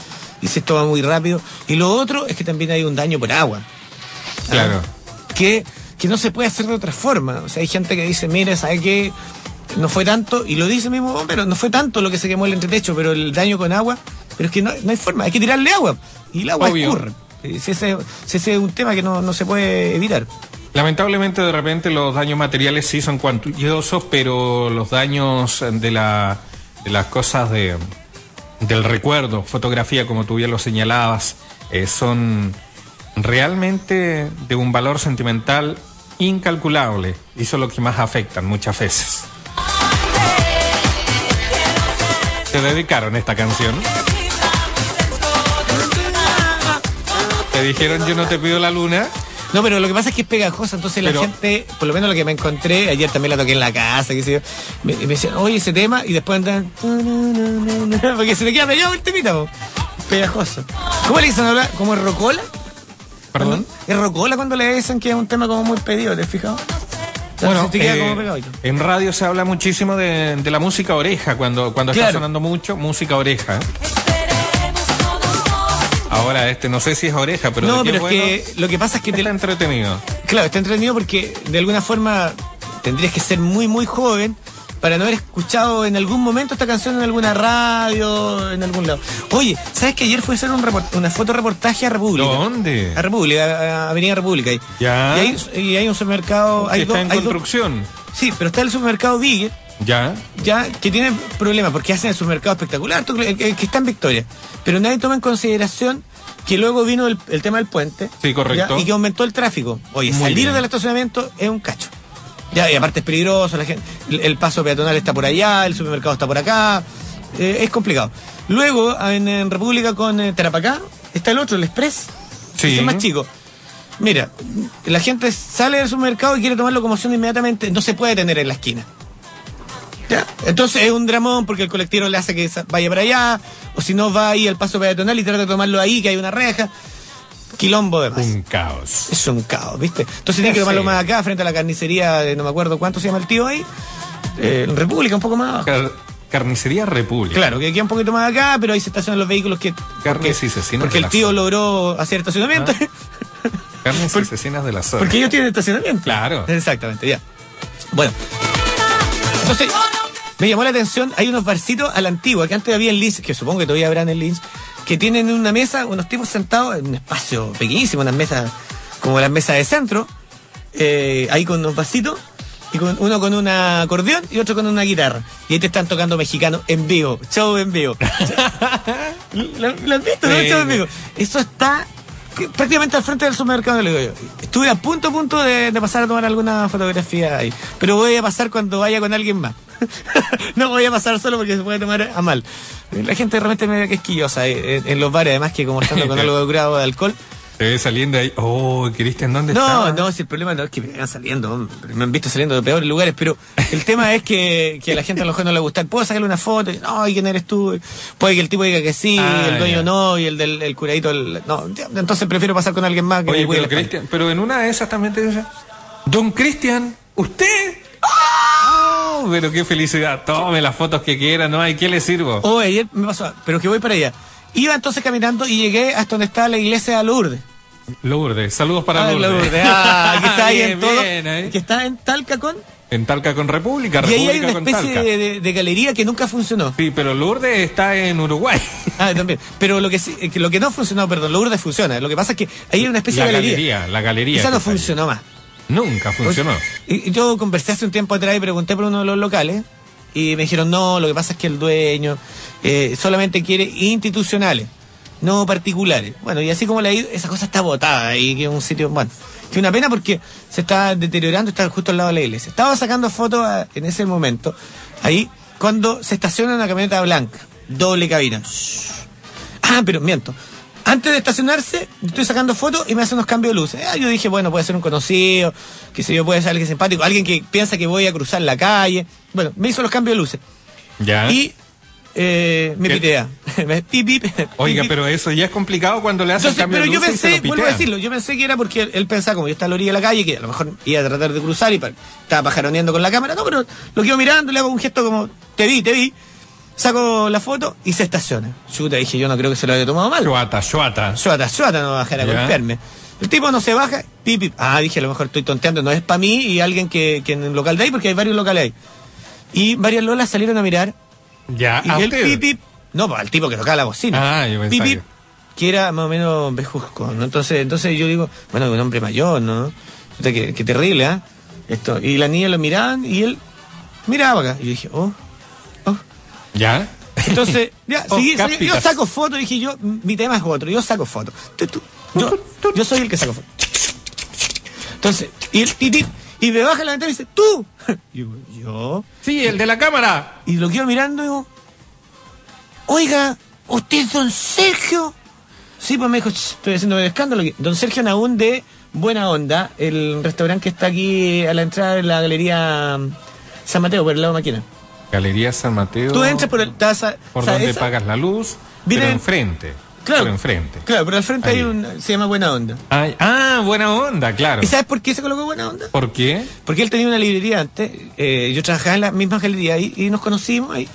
y se toma muy rápido. Y lo otro es que también hay un daño por agua. Claro. Que, que no se puede hacer de otra forma. O sea, hay gente que dice, mire, ¿sabe qué? No fue tanto, y lo dice el mismo bombero, no fue tanto lo que se quemó el entretecho, pero el daño con agua, pero es que no, hay forma, hay que tirarle agua. Y el agua escurre. Si ese, ese, es un tema que no, no se puede evitar. Lamentablemente de repente los daños materiales sí son cuantiosos, pero los daños de, la, de las cosas de, del recuerdo, fotografía, como tú bien lo señalabas, eh, son realmente de un valor sentimental incalculable y son los que más afectan muchas veces. Te dedicaron esta canción. Te dijeron yo no te pido la luna. No, pero lo que pasa es que es pegajosa, entonces la gente, por lo menos lo que me encontré, ayer también la toqué en la casa, qué sé yo, me, decían, oye, ese tema, y después andan, porque se te queda pegado el temita, pegajoso. ¿Cómo le dicen ahora? ¿Cómo es rocola? ¿Perdón? ¿Es rocola cuando le dicen que es un tema como muy pedido, ¿te has fijado? Bueno, eh, en radio se habla muchísimo de, la música oreja, cuando, cuando está sonando mucho, música oreja. Ahora, este, no sé si es oreja, pero. No, pero es que lo que pasa es que. Está entretenido. Claro, está entretenido porque de alguna forma tendrías que ser muy, muy joven para no haber escuchado en algún momento esta canción en alguna radio, en algún lado. Oye, ¿sabes que ayer fue a hacer un una foto reportaje a República? ¿Dónde? A República, a Avenida República. Ahí. Ya. Y hay, y hay un supermercado. Hay está en construcción. Sí, pero está el supermercado Bigger. Ya. Ya, que tiene problemas porque hacen el supermercado espectacular, que está en Victoria. Pero nadie toma en consideración que luego vino el, tema del puente. Sí, correcto. y que aumentó el tráfico. Oye, salir del estacionamiento es un cacho. Ya, y aparte es peligroso, la gente, el, paso peatonal está por allá, el supermercado está por acá. Eh, es complicado. Luego, en, República con eh, Tarapacá, está el otro, el Express. Sí. Es más chico. Mira, la gente sale del supermercado y quiere tomar locomoción inmediatamente, no se puede tener en la esquina. Entonces es un dramón porque el colectivo le hace que vaya para allá, o si no va ahí al paso peatonal y trata de tomarlo ahí, que hay una reja. Quilombo de más. Un caos. Es un caos, ¿viste? Entonces tiene que tomarlo más acá, frente a la carnicería de no me acuerdo cuánto se llama el tío ahí. Eh, República, un poco más carnicería República. Claro, que queda un poquito más acá, pero ahí se estacionan los vehículos que. Carnes y asesinas. Porque el tío logró hacer estacionamiento. Ah. Carnes y asesinas de la zona. Porque ellos tienen estacionamiento. Claro. Exactamente, ya. Bueno. Entonces, me llamó la atención, hay unos barcitos a la antigua, que antes había en Linz, que supongo que todavía habrán en Linz, que tienen una mesa, unos tipos sentados en un espacio pequeñísimo, unas mesas como las mesas de centro, eh, ahí con unos vasitos, y con, uno con un acordeón y otro con una guitarra. Y ahí te están tocando mexicano en vivo, show en vivo. ¿Lo, lo has visto? no? Sí. Show en vivo. Eso está prácticamente al frente del supermercado, le digo yo. Estuve a punto, a punto de, de pasar a tomar alguna fotografía ahí. Pero voy a pasar cuando vaya con alguien más. no voy a pasar solo porque se puede tomar a mal. La gente realmente me que quisquillosa eh, en, en los bares, además que como estando con algo de grado de alcohol. Te ves saliendo ahí. Oh, Cristian, ¿dónde No, estaba? no, si el problema no es que me vean saliendo, me han visto saliendo de peores lugares, pero el tema es que, que a la gente a lo mejor no le gusta. Puedo sacarle una foto, y, no, ¿y quién eres tú? Puede que el tipo diga que sí, Ah, el dueño ya. no, y el del el curadito, el- no. Entonces prefiero pasar con alguien más que Oye, me pero. Cristian, pero en una de esas también te dice, Don Cristian, ¿usted? Oh, pero qué felicidad. Tome las fotos que quiera, ¿no? ¿Y qué le sirvo? Oh, ayer me pasó, pero que voy para allá. Iba entonces caminando y llegué hasta donde está la iglesia de Lourdes. Lourdes, saludos para Ah, Lourdes. Lourdes. Ah, que está ahí Bien, en todo. bien, ¿eh? Que está en Talca con. En Talca con República, Y ahí República hay una con especie Talca. de, galería que nunca funcionó. Sí, pero Lourdes está en Uruguay. Ah, también. Pero lo que, sí- que lo que no funcionó, perdón, Lourdes funciona. Lo que pasa es que ahí hay una especie La de galería. galería, la galería. Esa no ahí. funcionó más. Nunca funcionó. Y y yo conversé hace un tiempo atrás y pregunté por uno de los locales y me dijeron, no, lo que pasa es que el dueño eh, solamente quiere institucionales, no particulares. Bueno, y así como la esa cosa está botada ahí, que es un sitio, bueno, que una pena porque se está deteriorando, está justo al lado de la iglesia. Estaba sacando fotos a- en ese momento, ahí, cuando se estaciona una camioneta blanca, doble cabina. Ah, pero miento. Antes de estacionarse, estoy sacando fotos y me hace unos cambios de luces. Ah, yo dije, bueno, puede ser un conocido, que sé yo, puede ser alguien simpático, alguien que piensa que voy a cruzar la calle. Bueno, me hizo los cambios de luces. Ya. Y eh, me ¿Qué? pitea. Me- pip, pip, Oiga, pip, pero eso ya es complicado cuando le hacen Entonces, cambio pero de yo luces y se pensé, vuelvo a decirlo, yo pensé que era porque él, él pensaba, como yo estaba a la orilla de la calle, que a lo mejor iba a tratar de cruzar y estaba pajaroneando con la cámara. No, pero lo quedo mirando, le hago un gesto como, te vi, te vi. Saco la foto y se estaciona. Chuta, dije, yo no creo que se lo haya tomado mal. Chuata, chuata. Suata, suata no va a bajar a golpearme. El tipo no se baja, pip, pip. Ah, dije, a lo mejor estoy tonteando, no es para mí y alguien que, que en el local de ahí, porque hay varios locales ahí. Y varias lolas salieron a mirar Ya, y el pip, pip, no, pues, al tipo que tocaba la bocina. Ah, yo Pip, pip, que- era más o menos bejusco, ¿no? Entonces, entonces yo digo, bueno, un hombre mayor, ¿no? Qué, qué terrible, ¿ah? Esto. Y las niñas lo miraban y él miraba acá. Y yo dije, oh. Ya. Entonces, ya, Oh, yo saco fotos, dije yo, mi tema es otro, yo saco tú, Yo, yo soy el que saco fotos. Entonces, y, y, y- me baja la ventana y dice, tú. Y digo, yo. Sí, el de la cámara. Y lo quedo mirando y digo, oiga, ¿usted es don Sergio? Sí, pues me dijo, "Ch, estoy haciendo el escándalo. aquí". Don Sergio Naún de Buena Onda, el restaurante que está aquí a la entrada de la galería mm, San Mateo, por el lado de Maquina. Galería San Mateo. Tú entras por el... te vas a- Por donde esa- pagas la luz, Viene- pero enfrente. Claro. Por enfrente. Claro, pero al frente hay un... se llama Buena Onda. Ay, ah, buena onda, claro. ¿Y sabes por qué se colocó Buena Onda? ¿Por qué? Porque él tenía una librería antes, eh, yo trabajaba en la misma galería y, y nos conocimos ahí.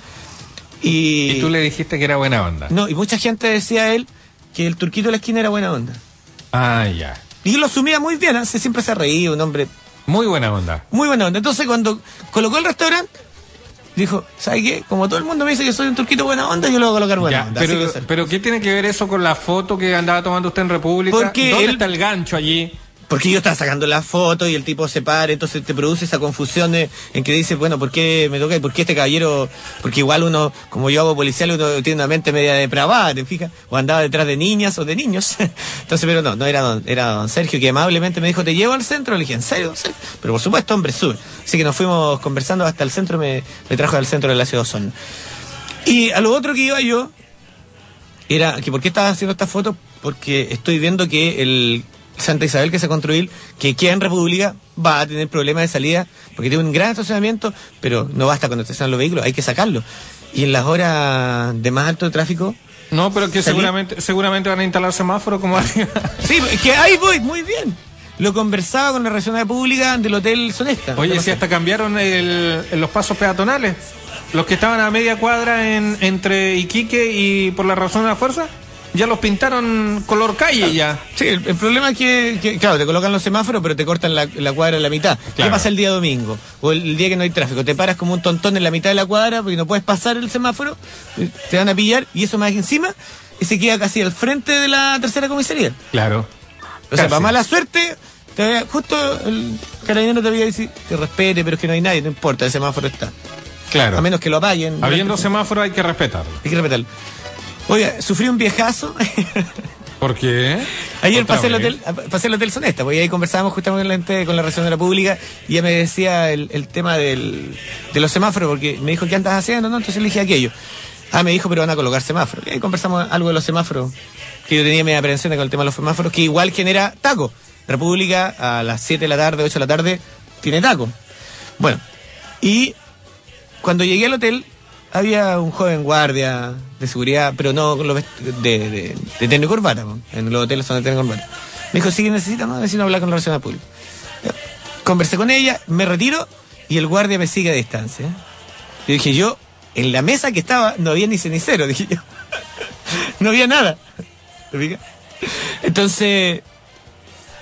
Y, Y tú le dijiste que era buena onda. No, y mucha gente decía a él que el turquito de la esquina era buena onda. Ah, ya. Y él lo asumía muy bien, ¿eh? Siempre se reía, un hombre Muy buena onda. muy buena onda. Entonces cuando colocó el restaurante, dijo, ¿sabes qué? Como todo el mundo me dice que soy un turquito buena onda, yo lo voy a colocar buena Ya, onda. Pero, pero ¿qué tiene que ver eso con la foto que andaba tomando usted en República? Porque ¿Dónde él- está el gancho allí? Porque yo estaba sacando la foto y el tipo se para, entonces te produce esa confusión en que dices, bueno, ¿por qué me toca? ¿Por qué este caballero? Porque igual uno, como yo hago policial, uno tiene una mente media depravada, ¿te fijas? O andaba detrás de niñas o de niños. Entonces, pero no, no era don, era don Sergio, que amablemente me dijo, ¿te llevo al centro? Le dije, ¿en serio, don Sergio? Pero por supuesto, hombre, sube. Así que nos fuimos conversando hasta el centro, me, me trajo al centro de la ciudad Osorno. Y a lo otro que iba yo, era que ¿por qué estaba haciendo esta foto? Porque estoy viendo que el Santa Isabel que se construir, que queda en República, va a tener problemas de salida, porque tiene un gran estacionamiento, pero no basta con estacionar los vehículos, hay que sacarlo. Y en las horas de más alto tráfico, No, pero que Salí- seguramente seguramente van a instalar semáforos como arriba. sí, que ahí voy, muy bien. Lo conversaba con la relacionada pública del Hotel Sonesta. Oye, si hasta cambiaron el- los pasos peatonales. Los que estaban a media cuadra en, entre Iquique y por la razón de la fuerza, Ya los pintaron color calle ya. Sí, el, el problema es que, que, claro, te colocan los semáforos, pero te cortan la, la cuadra en la mitad. ¿Qué pasa el día domingo? O el, el día que no hay tráfico. Te paras como un tontón en la mitad de la cuadra porque no puedes pasar el semáforo, te van a pillar y eso más encima y se queda casi al frente de la tercera comisaría. Claro. O sea, para mala suerte, te- justo el carabinero te voy a decir que respete, pero es que no hay nadie, no importa, el semáforo está. Claro. A menos que lo apaguen. Habiendo semáforo hay que respetarlo. Hay que respetarlo. Oiga, sufrí un viejazo. ¿Por qué? Ayer pasé el hotel, pasé el hotel Sonesta, porque ahí conversábamos justamente con la relación de la pública y ella me decía el, el tema del, de los semáforos, porque me dijo, ¿qué andas haciendo? No, entonces le dije aquello. Ah, me dijo, pero van a colocar semáforos. Y ahí conversamos algo de los semáforos, que yo tenía media aprensión con el tema de los semáforos, que igual genera taco. República a las 7 de la tarde, 8 de la tarde, tiene taco. Bueno, y cuando llegué al hotel, había un joven guardia de seguridad, pero no vest- de, de, de terno y corbata, en los hoteles son de terno y corbata. Me dijo, sí necesita, no, necesito hablar con la relación pública. Ya. Conversé con ella, me retiro y el guardia me sigue a distancia. Yo dije, yo, en la mesa que estaba, no había ni cenicero, dije yo. no había nada. Entonces,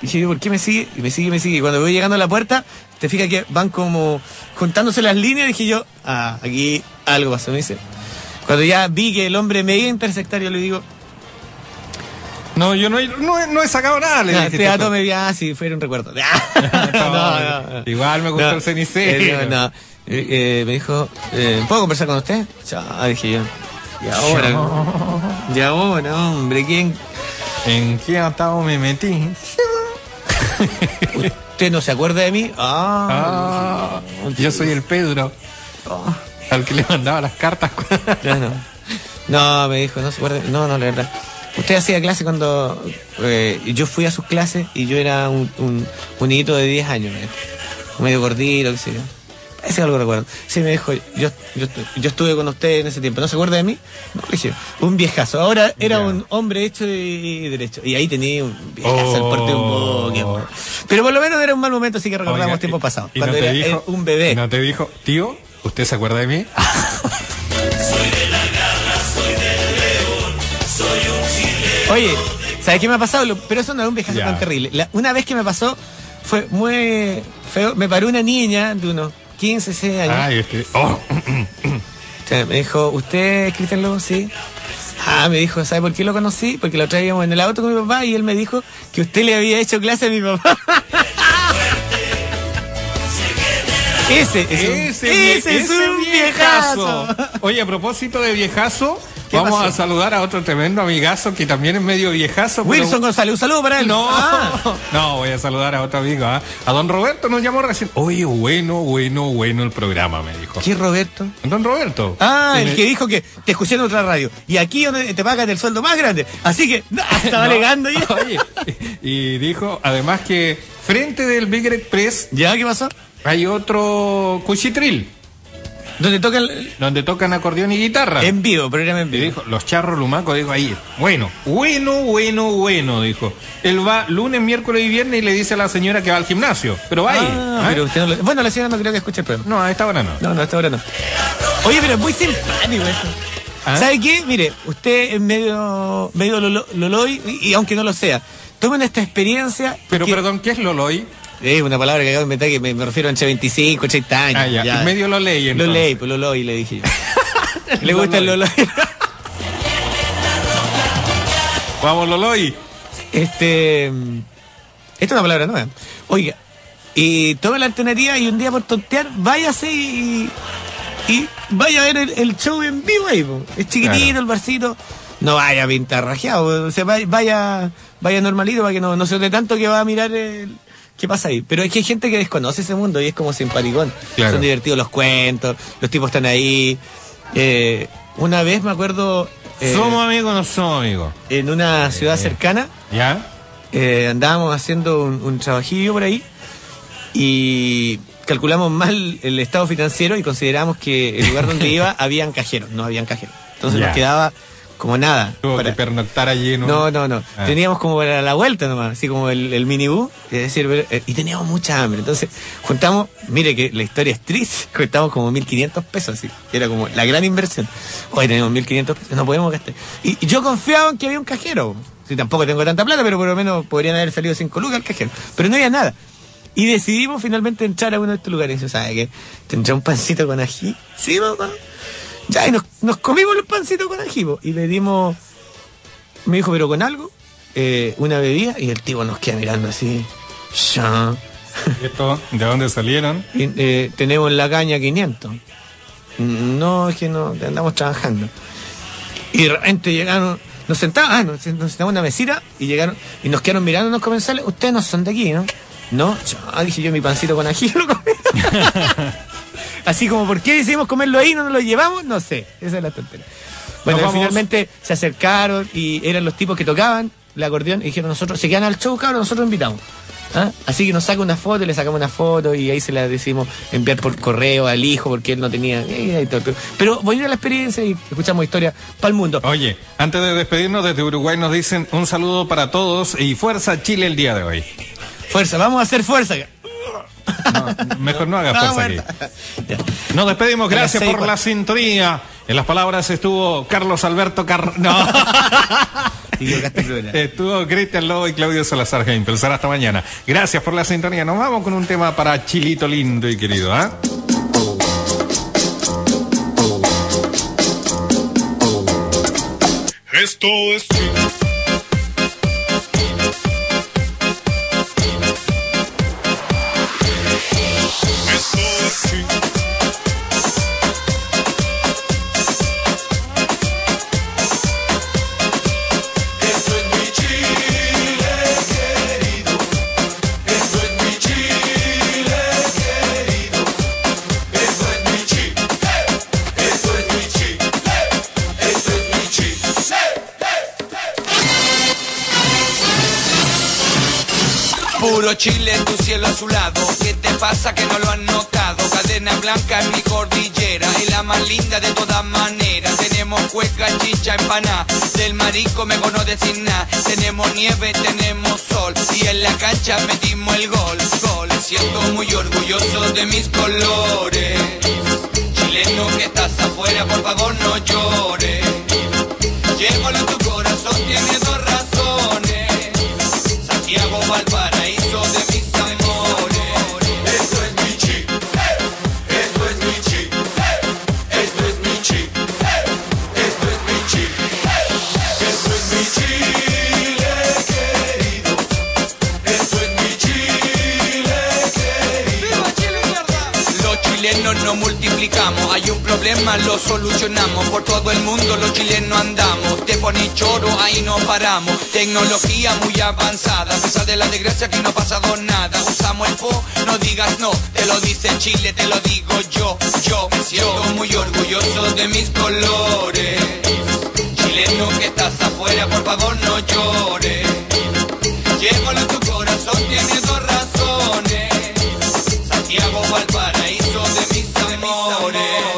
dije yo, ¿por qué me sigue? Y me sigue, me sigue. Y cuando voy llegando a la puerta, te fijas que van como juntándose las líneas, dije yo, ah, aquí algo pasó, me dice. Cuando ya vi que el hombre me iba a intersectar, yo le digo, No, yo no, he- no, no he sacado nada, le ah, dijiste te dato me ah, sí, fue un recuerdo. No, igual me gustó el cenicero. Eh, no, Eh, eh, me dijo, eh, ¿puedo conversar con usted? Ya, dije yo. Y ahora, y ahora, hombre, ¿quién? ¿En qué atado me metí? ¿Usted no se acuerda de mí? Ah, Ah, yo soy el Pedro, oh. Al que le mandaba las cartas. Ya no. No, me dijo, no se acuerda. No, no, la verdad. Usted hacía clase cuando eh, yo fui a sus clases y yo era un, un, un niñito de 10 años, dijo. medio gordito, qué sé yo. Parece que algo recuerdo. Sí, me dijo, yo, yo, yo estuve con usted en ese tiempo. ¿No se acuerda de mí? No, le dije, un viejazo. Ahora era un hombre hecho y derecho. Y ahí tenía un viejazo, Oh. el porte de un boque, amor. Pero por lo menos era un mal momento, así que recordamos Oiga, tiempos y- Cuando era dijo- eh, un bebé. No te dijo, tío, ¿usted se acuerda de mí? Oye, ¿sabes qué me ha pasado? Pero eso no es un viejazo Ya. tan terrible. La- una vez que me pasó fue muy feo. Me paró una niña de unos 15, 16 años. Ay, es que. Oh. Me dijo, ¿usted es Cristian Lobo? Sí. Ah, me dijo, ¿sabe por qué lo conocí? Porque lo traíamos en el auto con mi papá y él me dijo que usted le había hecho clase a mi papá. ese es un, Ese, ese es un viejazo. Oye, a propósito de viejazo, ¿Qué vamos pasó? a saludar a otro tremendo amigazo que también es medio viejazo. pero- Wilson González, un saludo para él. No, Ah. no, voy a saludar a otro amigo. ¿ah? A don Roberto nos llamó recién. Oye, bueno, bueno, bueno el programa, me dijo. ¿Qué Roberto? Don Roberto. Ah, el que dijo que te escuché en otra radio. Y aquí donde te pagan el sueldo más grande. Así que, no, estaba No, alegando ya. Oye, y dijo además que frente del Big Express ¿Ya qué pasó? Hay otro cuchitril Donde tocan donde tocan acordeón y guitarra. en vivo, programa en Y vivo. dijo, los charros lumacos, dijo ahí, bueno, bueno, bueno, bueno, dijo. Él va lunes, miércoles y viernes y le dice a la señora que va al gimnasio. Pero va ahí. Ah, ¿ah? pero usted no lo- Bueno, la señora no creo que escuche el programa. No, a esta hora no. No, no, hasta ahora no. Oye, pero es muy simpático eso. ¿Ah? ¿Sabe qué? Mire, usted es medio, medio lolo- loloy, y, y aunque no lo sea, tomen esta experiencia. Pero perdón, ¿qué es Loloy? Es una palabra que acabo de inventar que me, me refiero a entre 25, 80 años. Ah, ya. Y medio lo leí, Lo entonces. leí, pues loloy, le dije yo. ¿Le gusta el loloy? Vamos, Loloy. Este. Esta es una palabra nueva. Oiga, y tome la alternativa y un día por tontear, váyase y. Y vaya a ver el, el show en vivo ahí, po. Es chiquitito Claro. el barcito. No vaya a pintar rajeado, o sea, vaya, vaya, vaya normalito para que no, no se note tanto que va a mirar el, qué pasa ahí. Pero es que hay gente que desconoce ese mundo y es como simpaticón. Claro. Son divertidos los cuentos, los tipos están ahí. Eh, una vez me acuerdo eh, ¿Somos amigos o no somos amigos? en una ciudad cercana, ¿Ya? eh, andábamos haciendo un, un trabajillo por ahí y calculamos mal el estado financiero y consideramos que el lugar donde iba habían cajeros, no habían cajeros. Entonces nos quedaba como nada. Tuvo que pernoctar allí un... No, no, no. Ah. Teníamos como para la vuelta nomás, así como el, el minibús, es decir, eh, y teníamos mucha hambre. Entonces, juntamos, mire que la historia es triste, juntamos como 1.500 pesos, así. Era como la gran inversión. Hoy tenemos 1.500 pesos, no podemos gastar. Y, yo confiaba en que había un cajero. Si tampoco tengo tanta plata, pero por lo menos podrían haber salido 5 lucas al cajero. Pero no había nada. Y decidimos finalmente entrar a uno de estos lugares. ¿sabe qué? Tendrá un pancito con ají. Sí, mamá. Ya, y nos, nos comimos los pancitos con ají. Y le dimos, me dijo, pero con algo, eh, una bebida. Y el tipo nos queda mirando así. Ya. ¿Esto de dónde salieron? Eh, tenemos la caña 500. No, es que no, andamos trabajando. Y de repente llegaron, nos sentamos, ah, nos, sentamos en una mesita y llegaron y nos quedaron mirando los comensales. Ustedes no son de aquí, ¿no? No, yo, dije yo mi pancito con ají lo comí. Así como, ¿por qué decidimos comerlo ahí y no nos lo llevamos? No sé, esa es la tontería. Bueno, finalmente se acercaron y eran los tipos que tocaban el acordeón y dijeron nosotros, se quedan al show, cabrón, nosotros invitamos. ¿Ah? Así que nos saca una foto, le sacamos una foto y ahí se la decimos enviar por correo al hijo porque él no tenía. Pero voy a ir a la experiencia y escuchamos historia para el mundo. Oye, antes de despedirnos desde Uruguay nos dicen un saludo para todos y fuerza Chile el día de hoy. Fuerza, vamos a hacer fuerza. Mejor no haga fuerza aquí. Nos despedimos, gracias por la sintonía. En las palabras estuvo Carlos Alberto Car... No. Estuvo Cristian Lobo y Claudio Salazar Heim. Será hasta mañana. Gracias por la sintonía. Nos vamos con un tema para Chilito lindo y querido. ¿ah? Esto es... Chile, tu cielo azulado. ¿Qué te pasa que no lo han notado? Cadena blanca en mi cordillera, es la más linda de todas maneras. Tenemos cueca, chicha, empaná. Del marico me conoce sin nada. Tenemos nieve, tenemos sol. Y en la cancha metimos el gol. Gol. Siento muy orgulloso de mis colores. Chileno que estás afuera, por favor no llores. Multiplicamos. Hay un problema, lo solucionamos. Por todo el mundo los chilenos andamos. Te pones choro, ahí no paramos. Tecnología muy avanzada. A pesar de la desgracia que no ha pasado nada. Usamos el po, no digas no. Te lo dice Chile, te lo digo yo. Yo me siento muy orgulloso de mis colores. Chileno que estás afuera, por favor no llores. Llévalo en tu corazón, tiene dos razones. Santiago Valparaíso de mis Esto